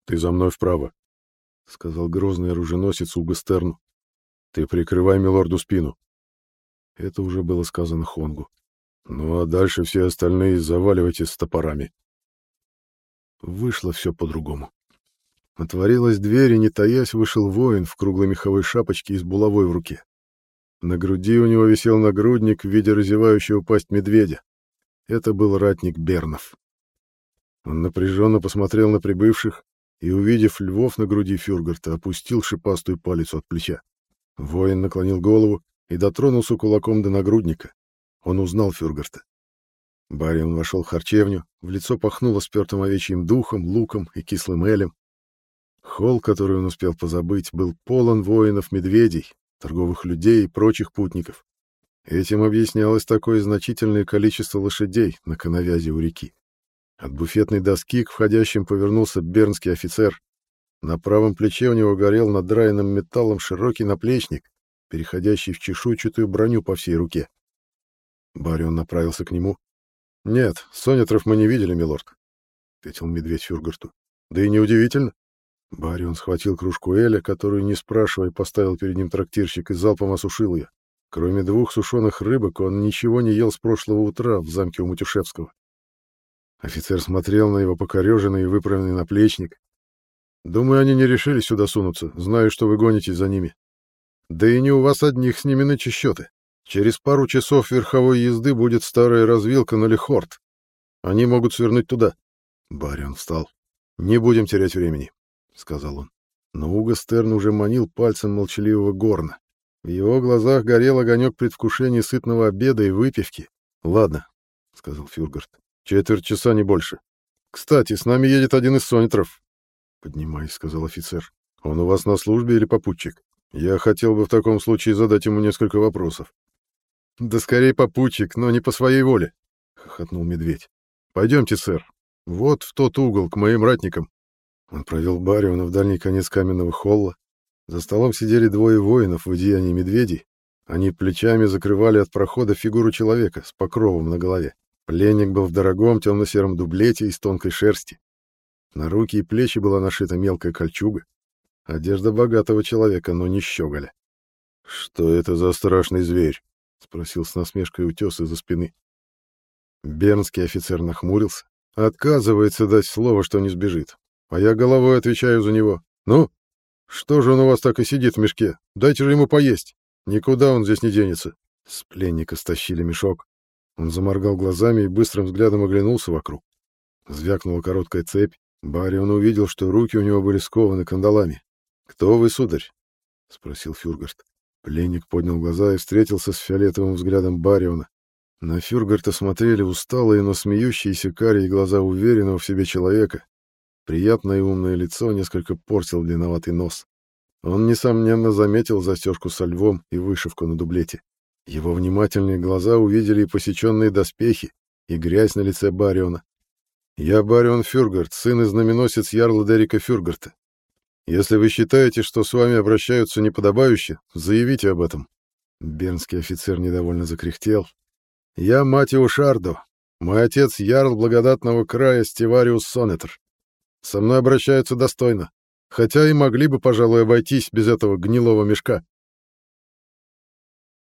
ты за мной вправо, — сказал грозный оруженосец Угастерну. — Ты прикрывай милорду спину. Это уже было сказано Хонгу. Ну а дальше все остальные заваливайтесь с топорами. Вышло все по-другому. Отворилась дверь, и, не таясь, вышел воин в круглой меховой шапочке и с булавой в руке. На груди у него висел нагрудник в виде разевающего пасть медведя. Это был ратник Бернов. Он напряженно посмотрел на прибывших, и, увидев львов на груди Фюргарта, опустил шипастую палец от плеча. Воин наклонил голову и дотронулся кулаком до нагрудника. Он узнал Фюргарта. Барин вошел в харчевню, в лицо пахнуло спертым овечьим духом, луком и кислым элем. Холл, который он успел позабыть, был полон воинов-медведей, торговых людей и прочих путников. Этим объяснялось такое значительное количество лошадей на коновязи у реки. От буфетной доски к входящим повернулся бернский офицер. На правом плече у него горел надраенным металлом широкий наплечник, переходящий в чешуйчатую броню по всей руке. Барион направился к нему. — Нет, Сонитров мы не видели, милорд, — ответил медведь Фюргарту. — Да и неудивительно. Барион схватил кружку Эля, которую, не спрашивая, поставил перед ним трактирщик и залпом осушил ее. Кроме двух сушеных рыбок, он ничего не ел с прошлого утра в замке у Матюшевского. Офицер смотрел на его покореженный и выправленный наплечник. «Думаю, они не решили сюда сунуться, знаю, что вы гонитесь за ними. Да и не у вас одних с ними нынче счеты. Через пару часов верховой езды будет старая развилка на Лехорт. Они могут свернуть туда». Барион встал. «Не будем терять времени. — сказал он. Но Уго Стерн уже манил пальцем молчаливого горна. В его глазах горел огонек предвкушения сытного обеда и выпивки. «Ладно», — сказал Фюргарт, — «четверть часа, не больше. Кстати, с нами едет один из сонитров», — поднимаясь, сказал офицер. «Он у вас на службе или попутчик? Я хотел бы в таком случае задать ему несколько вопросов». «Да скорее попутчик, но не по своей воле», — хохотнул медведь. «Пойдемте, сэр. Вот в тот угол, к моим ратникам. Он провел Бариона в дальний конец каменного холла. За столом сидели двое воинов в одеянии медведей. Они плечами закрывали от прохода фигуру человека с покровом на голове. Пленник был в дорогом темно-сером дублете из тонкой шерсти. На руки и плечи была нашита мелкая кольчуга. Одежда богатого человека, но не щеголя. «Что это за страшный зверь?» — спросил с насмешкой утес из-за спины. Бернский офицер нахмурился. Отказывается дать слово, что не сбежит а я головой отвечаю за него. Ну, что же он у вас так и сидит в мешке? Дайте же ему поесть. Никуда он здесь не денется. С пленника стащили мешок. Он заморгал глазами и быстрым взглядом оглянулся вокруг. Звякнула короткая цепь. Барион увидел, что руки у него были скованы кандалами. «Кто вы, сударь?» — спросил Фюргарт. Пленник поднял глаза и встретился с фиолетовым взглядом Бариона. На Фюргарта смотрели усталые, но смеющиеся карие глаза уверенного в себе человека, Приятное и умное лицо несколько портил длинноватый нос. Он, несомненно, заметил застежку со львом и вышивку на дублете. Его внимательные глаза увидели и посеченные доспехи, и грязь на лице Бариона. «Я Барион Фюргарт, сын и знаменосец Ярла Дерика Фюргарта. Если вы считаете, что с вами обращаются неподобающе, заявите об этом». Бернский офицер недовольно закряхтел. «Я Матио Шардо. Мой отец Ярл благодатного края Стивариус Сонетр. Со мной обращаются достойно, хотя и могли бы, пожалуй, обойтись без этого гнилого мешка.